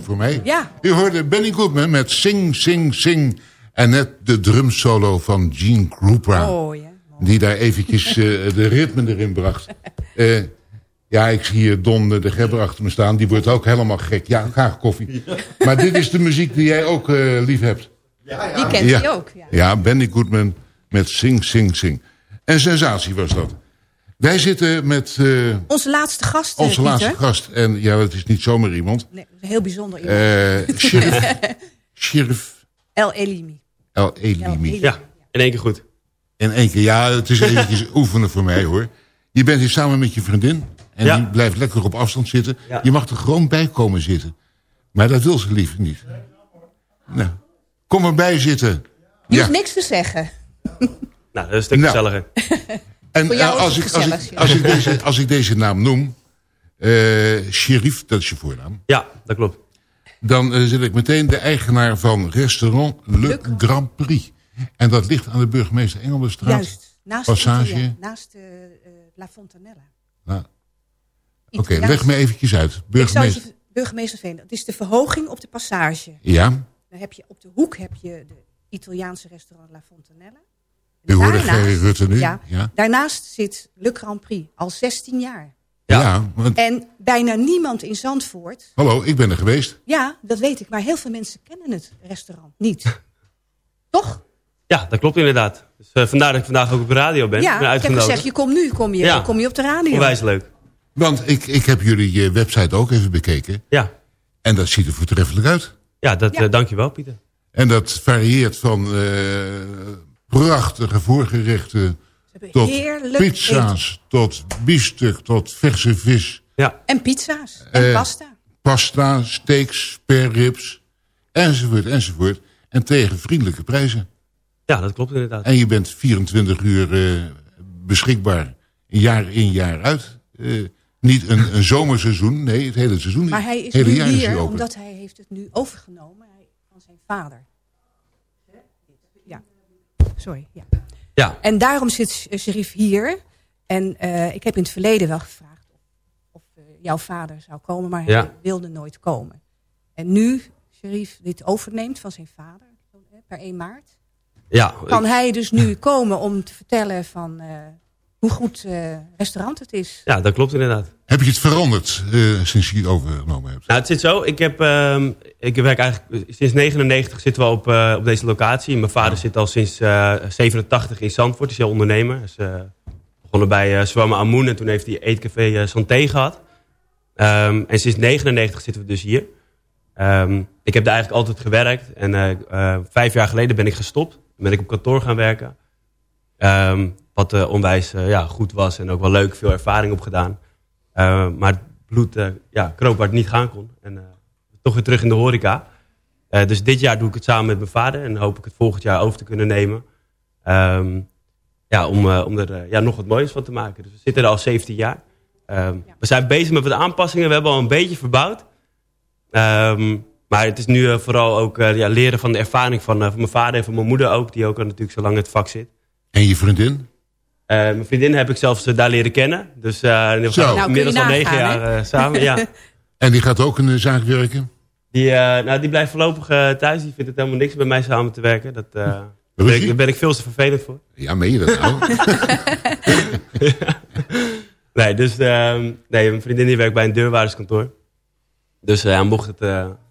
Verrassing voor mij. Ja. U hoorde Benny Goodman met Sing, Sing, Sing. En net de drumsolo van Gene Krupa. Oh, ja. Die daar eventjes eh, de ritme erin bracht. Eh, ja, ik zie hier Don de Gebber achter me staan. Die wordt ook helemaal gek. Ja, graag koffie. Maar dit is de muziek die jij ook eh, lief hebt. Die kent hij ook. Ja. Ja, Benny Goodman met Sing, Sing, Sing. Een sensatie was dat. Wij zitten met eh, Onze laatste gast, eh, onze Pieter. laatste gast. En ja, het is niet zomaar iemand. Nee, een heel bijzonder iemand. Eh Sheriff, Sheriff El Elimi. El Elimi. Ja, in één keer goed. In één keer, ja, het is eventjes oefenen voor mij hoor. Je bent hier samen met je vriendin. En Ja. die blijft lekker op afstand zitten. Ja. Je mag er gewoon bij komen zitten. Maar dat wil ze liever niet. Nou, kom erbij zitten. Je Ja. hoeft niks te zeggen. Nou, dat is een stuk Nou. gezelliger. En Voor jou is als, ik, als, gezellig, ik, ja. als, ik deze, als ik deze naam noem, eh Sheriff, dat is je voornaam, Ja, dat klopt. dan eh, zit ik meteen de eigenaar van restaurant Le Grand Prix. En dat ligt aan de burgemeester Engelberstraat. Juist. Naast, Passage. Italia, naast eh, La Fontanella. Nou, Oké, leg me eventjes uit. Ik zou Burgemeester. je, burgemeester Veen. Het is de verhoging op de passage. Ja, Dan heb je op de hoek heb je de Italiaanse restaurant La Fontanella. U hoorde Daarnaast- Gerry Rutte nu. Ja, ja. Daarnaast zit Le Grand Prix al 16 jaar. Ja, want, En bijna niemand in Zandvoort. hallo, ik ben er geweest. Ja, dat weet ik. Maar heel veel mensen kennen het restaurant niet. Toch? Ja, dat klopt inderdaad. Dus, eh, vandaar dat ik vandaag ook op de radio ben. ja, ben ik heb gezegd, je komt nu kom je, Ja. kom je op de radio. Onwijs leuk. Want ik, ik heb jullie eh, website ook even bekeken. Ja, En dat ziet er voortreffelijk uit. ja, dat, Ja. eh, dankjewel Pieter. En dat varieert van eh, prachtige voorgerechten... Tot heerlijk pizza's, tot biefstuk, tot verse vis... Ja. En pizza's. En Eh, pasta. pasta, steaks, sperrips, enzovoort, enzovoort. En tegen vriendelijke prijzen. ja dat klopt inderdaad. En je bent 24 uur eh, beschikbaar, jaar in, jaar uit. Eh, niet een, een zomerseizoen, nee, het hele seizoen. Maar hij is hele nu jaar is hier hij open. omdat hij heeft het nu overgenomen hij- van zijn vader. Sorry. Ja. Ja, En daarom zit eh, Sheriff hier. En eh, ik heb in het verleden wel gevraagd of, eh, jouw vader zou komen, maar hij wilde nooit komen. En nu Sheriff dit overneemt van zijn vader per 1 maart, ja, kan hij dus nu komen om te vertellen van hoe goed eh restaurant het is. ja, dat klopt inderdaad. Heb je het veranderd eh, sinds je het overgenomen hebt? Nou, het zit zo. Ik, heb, ehm, ik werk eigenlijk sinds 99 zitten we op, eh, op deze locatie. Mijn vader zit al sinds eh 87 in Zandvoort. Is heel ondernemer. Is eh, begonnen bij uh, Swama Amoen en toen heeft hij Eetcafé eh, Santé gehad. Ehm, en sinds 99 zitten we dus hier. Ehm, ik heb daar eigenlijk altijd gewerkt. En eh, eh, vijf jaar geleden ben ik gestopt. Dan ben ik op kantoor gaan werken. Ehm, wat eh, onwijs eh, ja, goed was en ook wel leuk. Veel ervaring opgedaan. Eh, maar het bloed eh, ja, kroop waar het niet gaan kon. En eh, toch weer terug in de horeca. Eh, dus dit jaar doe ik het samen met mijn vader. En hoop ik het volgend jaar over te kunnen nemen. Ehm, ja, om, eh, om er ja, nog wat moois van te maken. Dus we zitten er al 17 jaar. Ehm, We zijn bezig met wat aanpassingen. We hebben al een beetje verbouwd. Ehm, maar het is nu vooral ook eh, ja, leren van de ervaring van, eh, van mijn vader en van mijn moeder ook. Die ook al natuurlijk zo lang in het vak zit. En je vriendin? Eh, mijn vriendin heb ik zelfs eh, daar leren kennen. Dus eh we Zo. gaan Nou, inmiddels al negen jaar eh, samen. Ja. En die gaat ook in de zaak werken? Die, eh, nou, die blijft voorlopig eh, thuis. Die vindt het helemaal niks bij mij samen te werken. Dat, eh, daar, ben ik, daar ben ik veel te vervelend voor. Ja, meen je dat nou? nee, dus ehm, nee, mijn vriendin die werkt bij een deurwaarderskantoor. Dus eh, mocht het...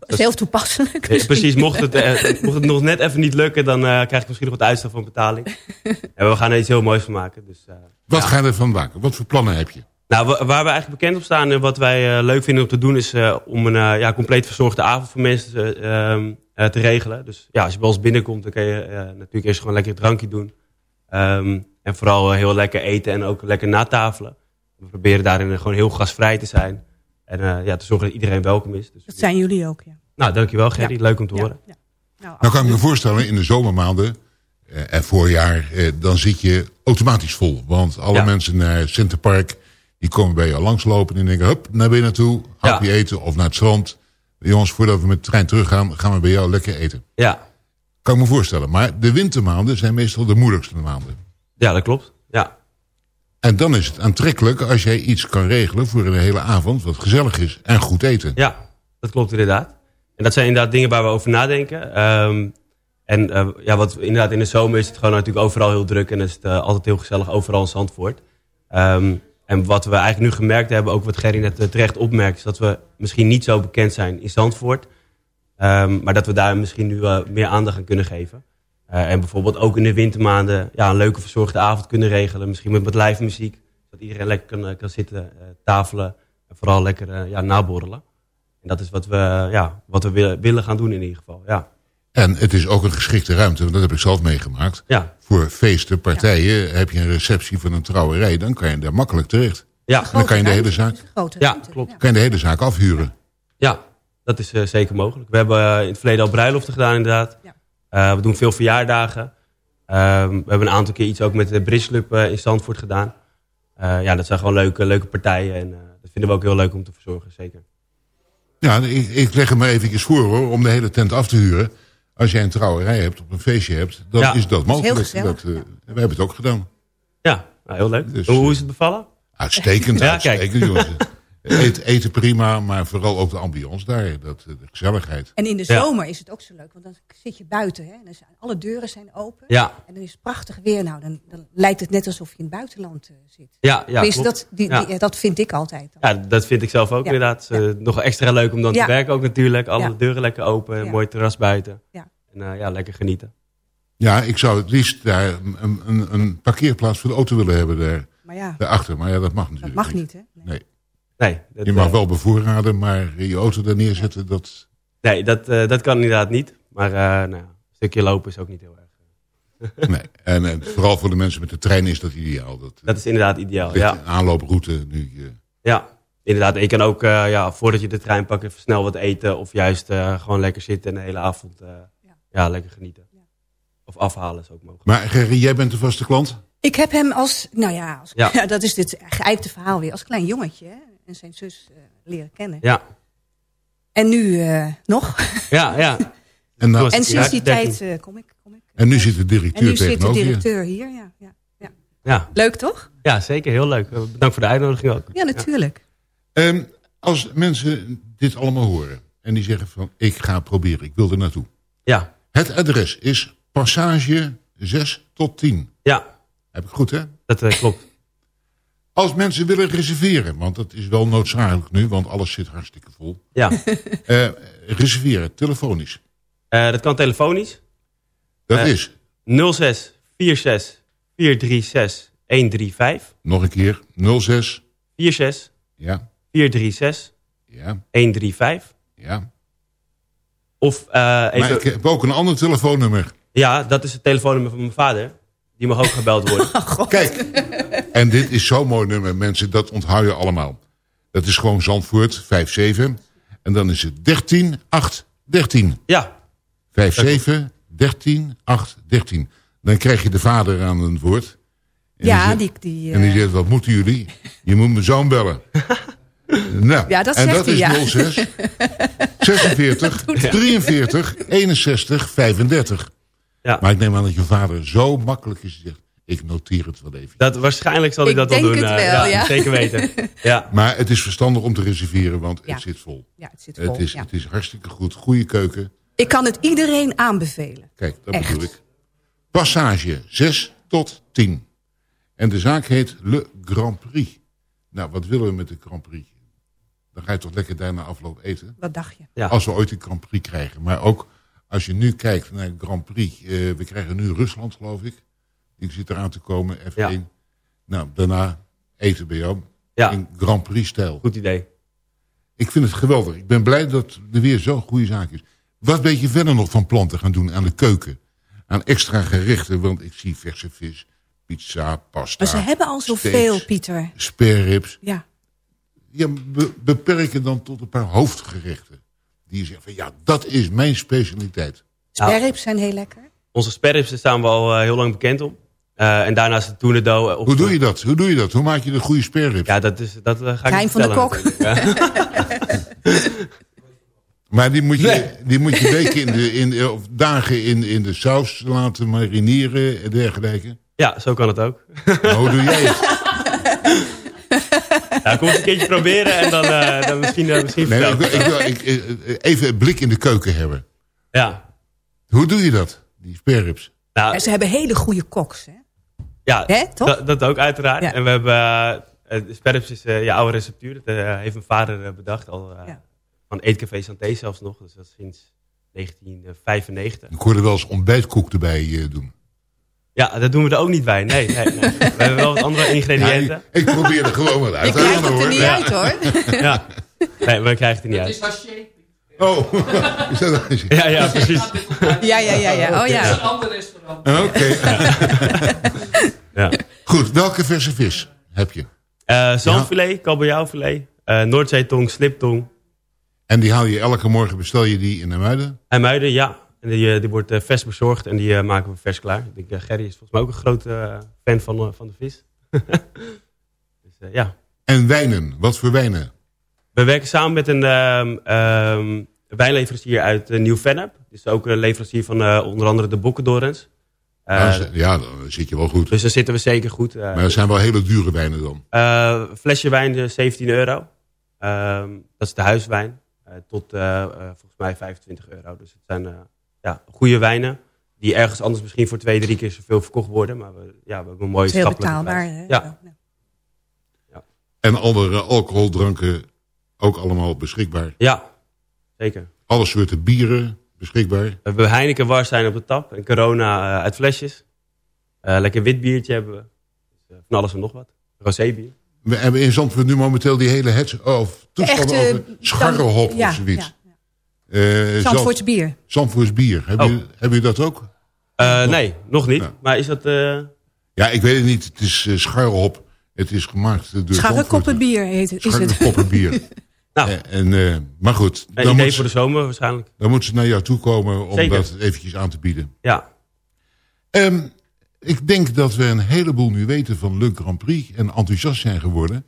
is heel toepasselijk. Ja, precies, mocht het, eh, mocht het nog net even niet lukken... dan eh, krijg ik misschien nog wat uitstel van betaling. en we gaan er iets heel moois van maken. Dus, eh, Wat ga je ervan maken? Wat voor plannen heb je? Nou, wa- waar we eigenlijk bekend op staan en wat wij eh, leuk vinden om te doen... is eh, om een eh, ja, compleet verzorgde avond voor mensen eh, ehm, eh, te regelen. Dus ja, als je bij ons binnenkomt, dan kan je eh, natuurlijk eerst gewoon lekker een drankje doen. Ehm, en vooral heel lekker eten en ook lekker natafelen. We proberen daarin gewoon heel gastvrij te zijn. En eh, ja, te zorgen dat iedereen welkom is. Dus, Dat zijn jullie ook, ja. nou, dankjewel Gerry. Leuk om te horen. Nou kan ik me voorstellen, in de zomermaanden eh, en voorjaar, eh, dan zit je automatisch vol. Want alle Ja. mensen naar Centerpark, die komen bij jou langslopen en denken, hup, naar binnen toe, hapje eten of naar het strand. Jongens, voordat we met de trein teruggaan, gaan we bij jou lekker eten. Ja. Kan ik me voorstellen. Maar de wintermaanden zijn meestal de moeilijkste maanden. Ja, dat klopt. En dan is het aantrekkelijk als jij iets kan regelen voor een hele avond, wat gezellig is en goed eten. Ja, dat klopt inderdaad. En dat zijn inderdaad dingen waar we over nadenken. Ehm, en eh, ja, wat inderdaad in de zomer is het gewoon natuurlijk overal heel druk en is het eh, altijd heel gezellig overal in Zandvoort. Ehm, en wat we eigenlijk nu gemerkt hebben, ook wat Gerry net eh, terecht opmerkt, is dat we misschien niet zo bekend zijn in Zandvoort. Ehm, maar dat we daar misschien nu meer aandacht aan kunnen geven. Eh, en bijvoorbeeld ook in de wintermaanden ja, een leuke verzorgde avond kunnen regelen. Misschien met wat live muziek. Dat iedereen lekker kan, eh, kan zitten, eh, tafelen. En vooral lekker ja, naborrelen. En dat is wat we, ja, wat we willen, willen gaan doen in ieder geval. Ja. En het is ook een geschikte ruimte, want dat heb ik zelf meegemaakt. Ja. Voor feesten, partijen, heb je een receptie van een trouwerij, dan kan je daar makkelijk terecht. Ja. Dan kan je de hele zaak, Ja, klopt. kan je de hele zaak afhuren. Ja, dat is eh, zeker mogelijk. We hebben in het verleden al bruiloften gedaan inderdaad. Eh, we doen veel verjaardagen. Ehm, we hebben een aantal keer iets ook met de Bridge Club eh, in Zandvoort gedaan. Eh, ja, dat zijn gewoon leuke, leuke partijen. En eh, dat vinden we ook heel leuk om te verzorgen, zeker. Ja, ik, ik leg hem maar even voor hoor, om de hele tent af te huren. Als jij een trouwerij hebt, of een feestje hebt, dan Ja. is dat Dat is heel mogelijk. dat, eh, We hebben het ook gedaan. Ja, nou, heel leuk. Dus, Hoe is het bevallen? Uitstekend, Ja, uitstekend jongens. Eten, eten prima, maar vooral ook de ambiance daar, dat, de gezelligheid. En in de Ja. zomer is het ook zo leuk, want dan zit je buiten. Hè? En dan zijn, alle deuren zijn open. Ja. En dan is het prachtig weer. Nou, dan, dan lijkt het net alsof je in het buitenland eh, zit. Ja, ja dat, die, Ja. dat vind ik altijd. Ja, dat vind ik zelf ook Ja. inderdaad. Eh, nog extra leuk om dan Ja. te werken ook natuurlijk. Alle Ja. deuren lekker open, Ja. mooi terras buiten. Ja. En eh, ja, lekker genieten. Ja, ik zou het liefst daar een, een, een parkeerplaats voor de auto willen hebben daar, Maar ja, daarachter. Maar ja, dat mag natuurlijk mag niet, hè? Nee. Nee, dat, je mag eh, wel bevoorraden, maar je auto daar neerzetten, dat... Nee, dat, eh, dat kan inderdaad niet. Maar eh, nou, ja, een stukje lopen is ook niet heel erg. Nee. En, en vooral voor de mensen met de trein is dat ideaal. Dat, Dat is inderdaad ideaal, ja. een aanlooproute nu. eh, Ja, inderdaad. Je kan ook, eh, ja, voordat je de trein pakt, even snel wat eten. Of juist eh, gewoon lekker zitten en de hele avond eh, ja. lekker genieten. Of afhalen is ook mogelijk. Maar Gerry, jij bent de vaste klant? Ik heb hem als, nou ja, als, Ja. ja. dat is dit geëikte verhaal weer, als klein jongetje hè, en zijn zus eh, leren kennen. Ja, En nu eh, nog. ja, ja. En, nou- en sinds die tijd eh, kom ik. Kom ik. En nu zit de En directeur nu zit de directeur hier, ja. ja, ja. Ja. Leuk toch? Ja, zeker. Heel leuk. Eh, Bedankt voor de uitnodiging ook. Ja, natuurlijk. Ehm, als mensen dit allemaal horen en die zeggen van ik ga proberen, ik wil er naartoe. Ja. Het adres is passage 6 tot 10. Ja. Heb ik goed hè? Dat eh, klopt. Als mensen willen reserveren, want dat is wel noodzakelijk nu, want alles zit hartstikke vol. Ja. Eh, reserveren, telefonisch. Eh, dat kan telefonisch. Dat Eh, is, 06 46 436 135. nog een keer, 06, 46 ja, 436 ja, 135. ja. Of eh, even... Maar ik heb ook een ander telefoonnummer. Ja, dat is het telefoonnummer van mijn vader. Die mag ook gebeld worden. Kijk, en dit is zo'n mooi nummer, mensen, dat onthoud je allemaal. Dat is gewoon Zandvoort, 57. En dan is het 13, 8, 13. Ja. 57, 13, 8, 13. Dan krijg je de vader aan het woord. En Ja, zegt- die... die En die eh, zegt, wat moeten jullie? Je moet mijn zoon bellen. nou, Ja, dat en dat hij, is ja. 06 46 43 61 35. Ja. Maar ik neem aan dat je vader zo makkelijk is. die Zegt, ik noteer het wel even. Dat, waarschijnlijk zal ik, Ik dat wel denk doen. het eh, wel, ja. Zeker weten. Ja. Maar het is verstandig om te reserveren, want Ja. het zit vol. Ja, het zit vol, Het is, ja. het is hartstikke goed. Goede keuken. Ik kan het iedereen aanbevelen. Kijk, dat Echt. bedoel ik. Passage 6 tot 10. En de zaak heet Le Grand Prix. Nou, wat willen we met de Grand Prix? Dan ga je toch lekker daar na afloop eten? Wat dacht je? Ja. Als we ooit een Grand Prix krijgen. Maar ook als je nu kijkt naar de Grand Prix. eh, we krijgen nu Rusland, geloof ik. Die zit eraan te komen, F1. Ja. Nou, daarna eten bij jou. Ja. In Grand Prix-stijl. Goed idee. Ik vind het geweldig. Ik ben blij dat er weer zo'n goede zaak is. Wat weet je verder nog van planten gaan doen aan de keuken? Aan extra gerechten, want ik zie verse vis, pizza, pasta. Maar ze hebben al zoveel, Pieter. Spare ribs. Ja. Ja, be- beperken dan tot een paar hoofdgerechten. Die je zegt van ja, dat is mijn specialiteit. Sperrips zijn heel lekker. Onze sperrips staan we al eh, heel lang bekend op. Eh, en daarnaast de toenado. eh, Hoe doe je dat? Hoe doe je dat? Hoe maak je de goede spare ribs? Ja, dat, is, dat eh, ga ik Geheim van de kok. Ja. Maar die moet je, Nee. die moet je weken in de, in, of dagen in, in de saus laten marineren en dergelijke. ja, zo kan het ook. Maar hoe doe jij het? Ja, kom eens een keertje proberen en dan, eh, dan misschien, eh, misschien Nee, ik, wil- ik, wil- ik, even een blik in de keuken hebben. Ja. Hoe doe je dat, die sperrips? Nou, Ja, ze hebben hele goede koks. Hè? Ja, Hè, toch? Dat, dat ook uiteraard. Ja. En we hebben, uh, de sperrips is eh, je oude receptuur. Dat eh, heeft mijn vader eh, bedacht al eh, van Eetcafé Santé zelfs nog. Dus dat is sinds 1995. Ik hoorde wel eens ontbijtkoek erbij eh, doen. Ja, dat doen we er ook niet bij. Nee, nee, nee. We hebben wel wat andere ingrediënten. Ja, ik, ik probeer er gewoon wat uit Je te krijgt halen, het er hoor. niet Ja. uit hoor. Ja. Nee, we krijgen het er niet uit. Oh, is dat Ja, ja, precies. Ja, ja, ja, ja. Oh ja. ander restaurant. Oké. Ja. Goed, welke verse vis heb je? Eh zalmfilet, kabeljauwfilet, eh Noordzeetong, sliptong. En die haal je elke morgen, bestel je die in de muiden? En muiden, ja. En die, eh, die wordt vers bezorgd en die maken we vers klaar. Ik denk, Gerry is volgens mij ook een grote fan van, van de vis. dus ja. En wijnen, wat voor wijnen? We werken samen met een ehm, wijnleverancier uit uh, Nieuw-Vennep. Dus ook een leverancier van onder andere de Bokkendorens. Eh, Ja, ja, dan zit je wel goed. dus daar zitten we zeker goed. Eh, Maar dat zijn wel hele dure wijnen dan. eh, flesje wijn eh, 17 euro. Ehm, dat is de huiswijn. Eh, tot volgens mij 25 euro. Dus het zijn eh, ja, goede wijnen. Die ergens anders misschien voor twee, drie keer zoveel verkocht worden. Maar we, ja, we hebben een mooie heel betaalbaar. Hè? Ja. En andere alcoholdranken ook allemaal beschikbaar. ja, zeker. Alle soorten bieren beschikbaar. We hebben Heineken Warstein op de tap. En Corona eh, uit flesjes. Eh, lekker wit biertje hebben we. Dus, eh, van alles en nog wat. Rosébier. We hebben in Zandvoort nu momenteel die hele het, of toestanden Echte, over scharrelhop dan- ja, of zoiets. ja. Eh, Zandvoorts Zand- bier. Zandvoorts bier. Hebben Oh. jullie hebben jullie dat ook? Eh, nee, nog niet. Ja. Maar is dat... eh, Ja, ik weet het niet. Het is eh, scharrelhop. Het is gemaakt door Scharrekoppenbier heet het. Is het. Scharrekoppenbier. nou, Eh, en, eh, maar goed, een dan, idee voor de zomer waarschijnlijk. dan moeten ze naar jou toe komen om Zeker. dat eventjes aan te bieden. Ja. Ehm, ik denk dat we een heleboel nu weten van Le Grand Prix en enthousiast zijn geworden.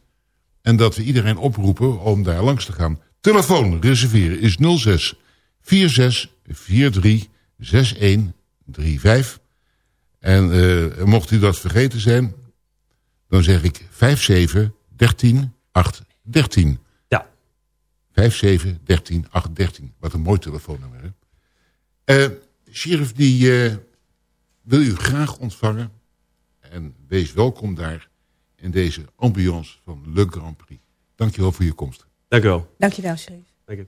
En dat we iedereen oproepen om daar langs te gaan. Telefoon reserveren is 06 46 43 61 35. En eh, mocht u dat vergeten zijn, dan zeg ik 57 13 8 13. Ja. 57 13 8 13. Wat een mooi telefoonnummer. Hè? Eh, sheriff die eh, wil u graag ontvangen. En wees welkom daar in deze ambiance van Le Grand Prix. Dankjewel voor je komst. Dank u wel. Dankjewel, Sherif. Dank u.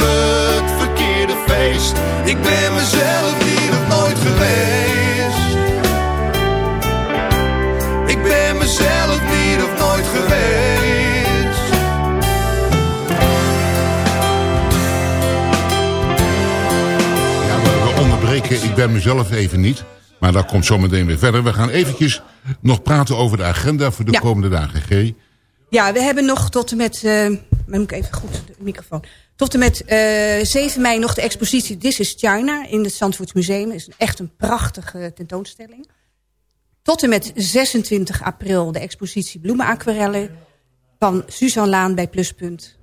feest. Ik ben mezelf niet of nooit geweest. Ik ben mezelf niet of nooit geweest. Ja, we, we onderbreken, ik ben mezelf even niet. Maar dat komt zometeen weer verder. We gaan eventjes nog praten over de agenda voor de Ja. komende dagen. G. Ja, we hebben nog tot en met... eh maar moet ik even goed de microfoon. Tot en met eh 7 mei nog de expositie This is China in het Zandvoorts Museum. Is echt een prachtige tentoonstelling. Tot en met 26 april de expositie Bloemenaquarellen van Suzanne Laan bij Pluspunt.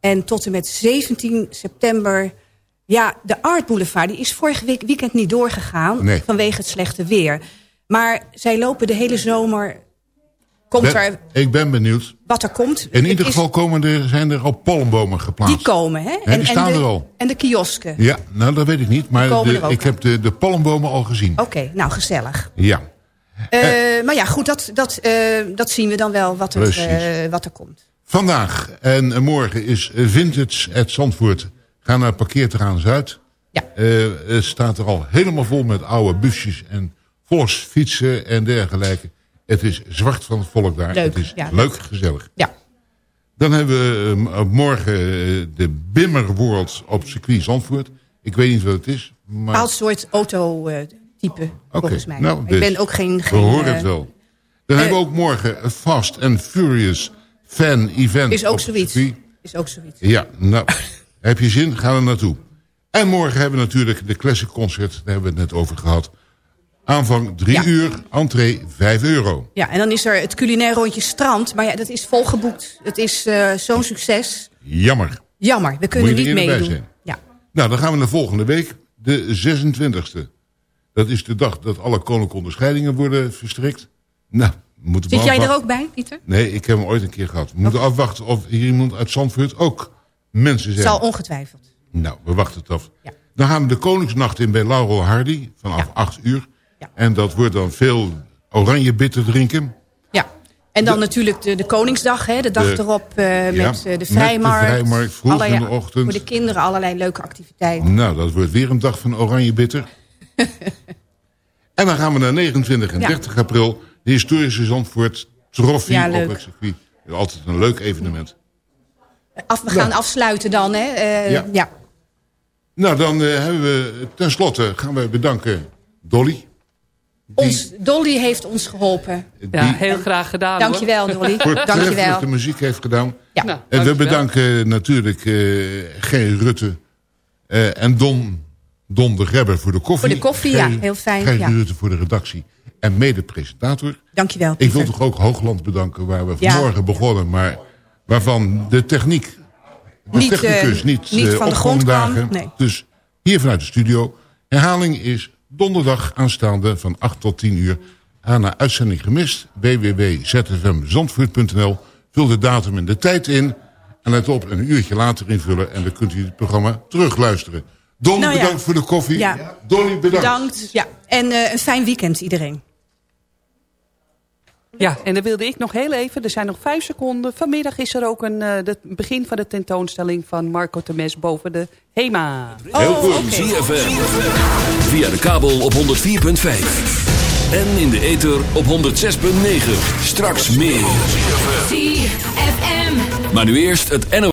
En tot en met 17 september... Ja, de Art Boulevard die is vorige week weekend niet doorgegaan Nee. vanwege het slechte weer. Maar zij lopen de hele zomer... Komt Ben- er ik ben benieuwd. wat er komt. In ieder is- geval komen er, zijn er al palmbomen geplaatst. Die komen, hè? Ja, die staan de, er al. En de kiosken. Ja, nou dat weet ik niet. Maar de- ik heb de, de palmbomen al gezien. Oké, nou gezellig. Ja. Eh, maar ja, goed, dat, dat, eh, dat zien we dan wel wat er, eh, wat er komt. Vandaag en morgen is Vintage at Zandvoort. Ga naar parkeerterrein Zuid. Ja. Eh, het staat er al helemaal vol met oude busjes en volksfietsen en dergelijke. Het is zwart van het volk daar. Leuk, Het is ja. leuk, gezellig. Ja. Dan hebben we eh, morgen eh, de Bimmer World op circuit Zandvoort. Ik weet niet wat het is. Maar... Bepaald soort autotype, volgens mij. nou, ik dus. ben ook geen... We geen horen eh, het wel. Dan hebben we ook morgen een Fast and Furious fan event. Is ook zoiets. circuit. Is ook zoiets. Ja, nou, heb je zin? Ga er naartoe. En morgen hebben we natuurlijk de Classic Concert. Daar hebben we het net over gehad. Aanvang 3 Ja. uur, entree 5 euro. Ja, en dan is er het culinair rondje strand. Maar ja, dat is volgeboekt. Het is eh, zo'n succes. Jammer. Jammer, we kunnen er niet meedoen. zijn. Ja. Nou, dan gaan we naar volgende week, de 26e. Dat is de dag dat alle koninklijke onderscheidingen worden verstrikt. Nou, we moeten Zit maar jij er ook bij, Pieter? Nee, ik heb hem ooit een keer gehad. We moeten afwachten of hier iemand uit Zandvoort ook mensen zijn. Zal ongetwijfeld. Nou, we wachten het af. Dan gaan we de Koningsnacht in bij Laurel Hardy vanaf 8 uur. En dat wordt dan veel oranje bitter drinken. Ja. En dan natuurlijk de, de Koningsdag, hè, de dag De- erop eh, met Ja, eh, de met de vrijmarkt. vrijmarkt, vroeg in de ochtend. Voor de kinderen allerlei leuke activiteiten. Nou, dat wordt weer een dag van oranje bitter. en dan gaan we naar 29 en Ja. 30 april. De historische Zandvoort Trophy Ja, op het circuit. Altijd een leuk evenement. Af, we gaan afsluiten dan, hè? Eh, Ja. ja. Nou, dan hebben we tenslotte gaan we bedanken Dolly. Ons, Dolly heeft ons geholpen. Ja, heel graag gedaan. hoor. Dankjewel, Dolly. Voor Dankjewel. de muziek heeft gedaan. Ja. Nou, en we bedanken natuurlijk eh G. Rutte eh, en Don, Don de Rebber voor de koffie. Voor de koffie, ja, heel fijn, G. ja. Rutte voor de redactie en mede-presentator. Dankjewel, Ik wil toch ook Hoogland bedanken waar we Ja. vanmorgen begonnen. Maar waarvan de techniek, de Niet, technicus eh, niet, niet van de grond kwam, nee. Dus hier vanuit de studio. Herhaling is donderdag aanstaande van 8 tot 10 uur. Aan een uitzending gemist. www.zfmzandvoort.nl Vul de datum en de tijd in. En let op, een uurtje later invullen. En dan kunt u het programma terugluisteren. Don, Nou ja. bedankt voor de koffie. Ja. Dolly, bedankt. Bedankt. Ja. En eh, een fijn weekend iedereen. Ja, en dan wilde ik nog heel even, er zijn nog vijf seconden. Vanmiddag is er ook een, eh, het begin van de tentoonstelling van Marco Temes boven de HEMA. Heel goed. ZFM. Via de kabel op 104.5. En in de ether op 106.9. Straks meer. ZFM. Maar nu eerst het NO.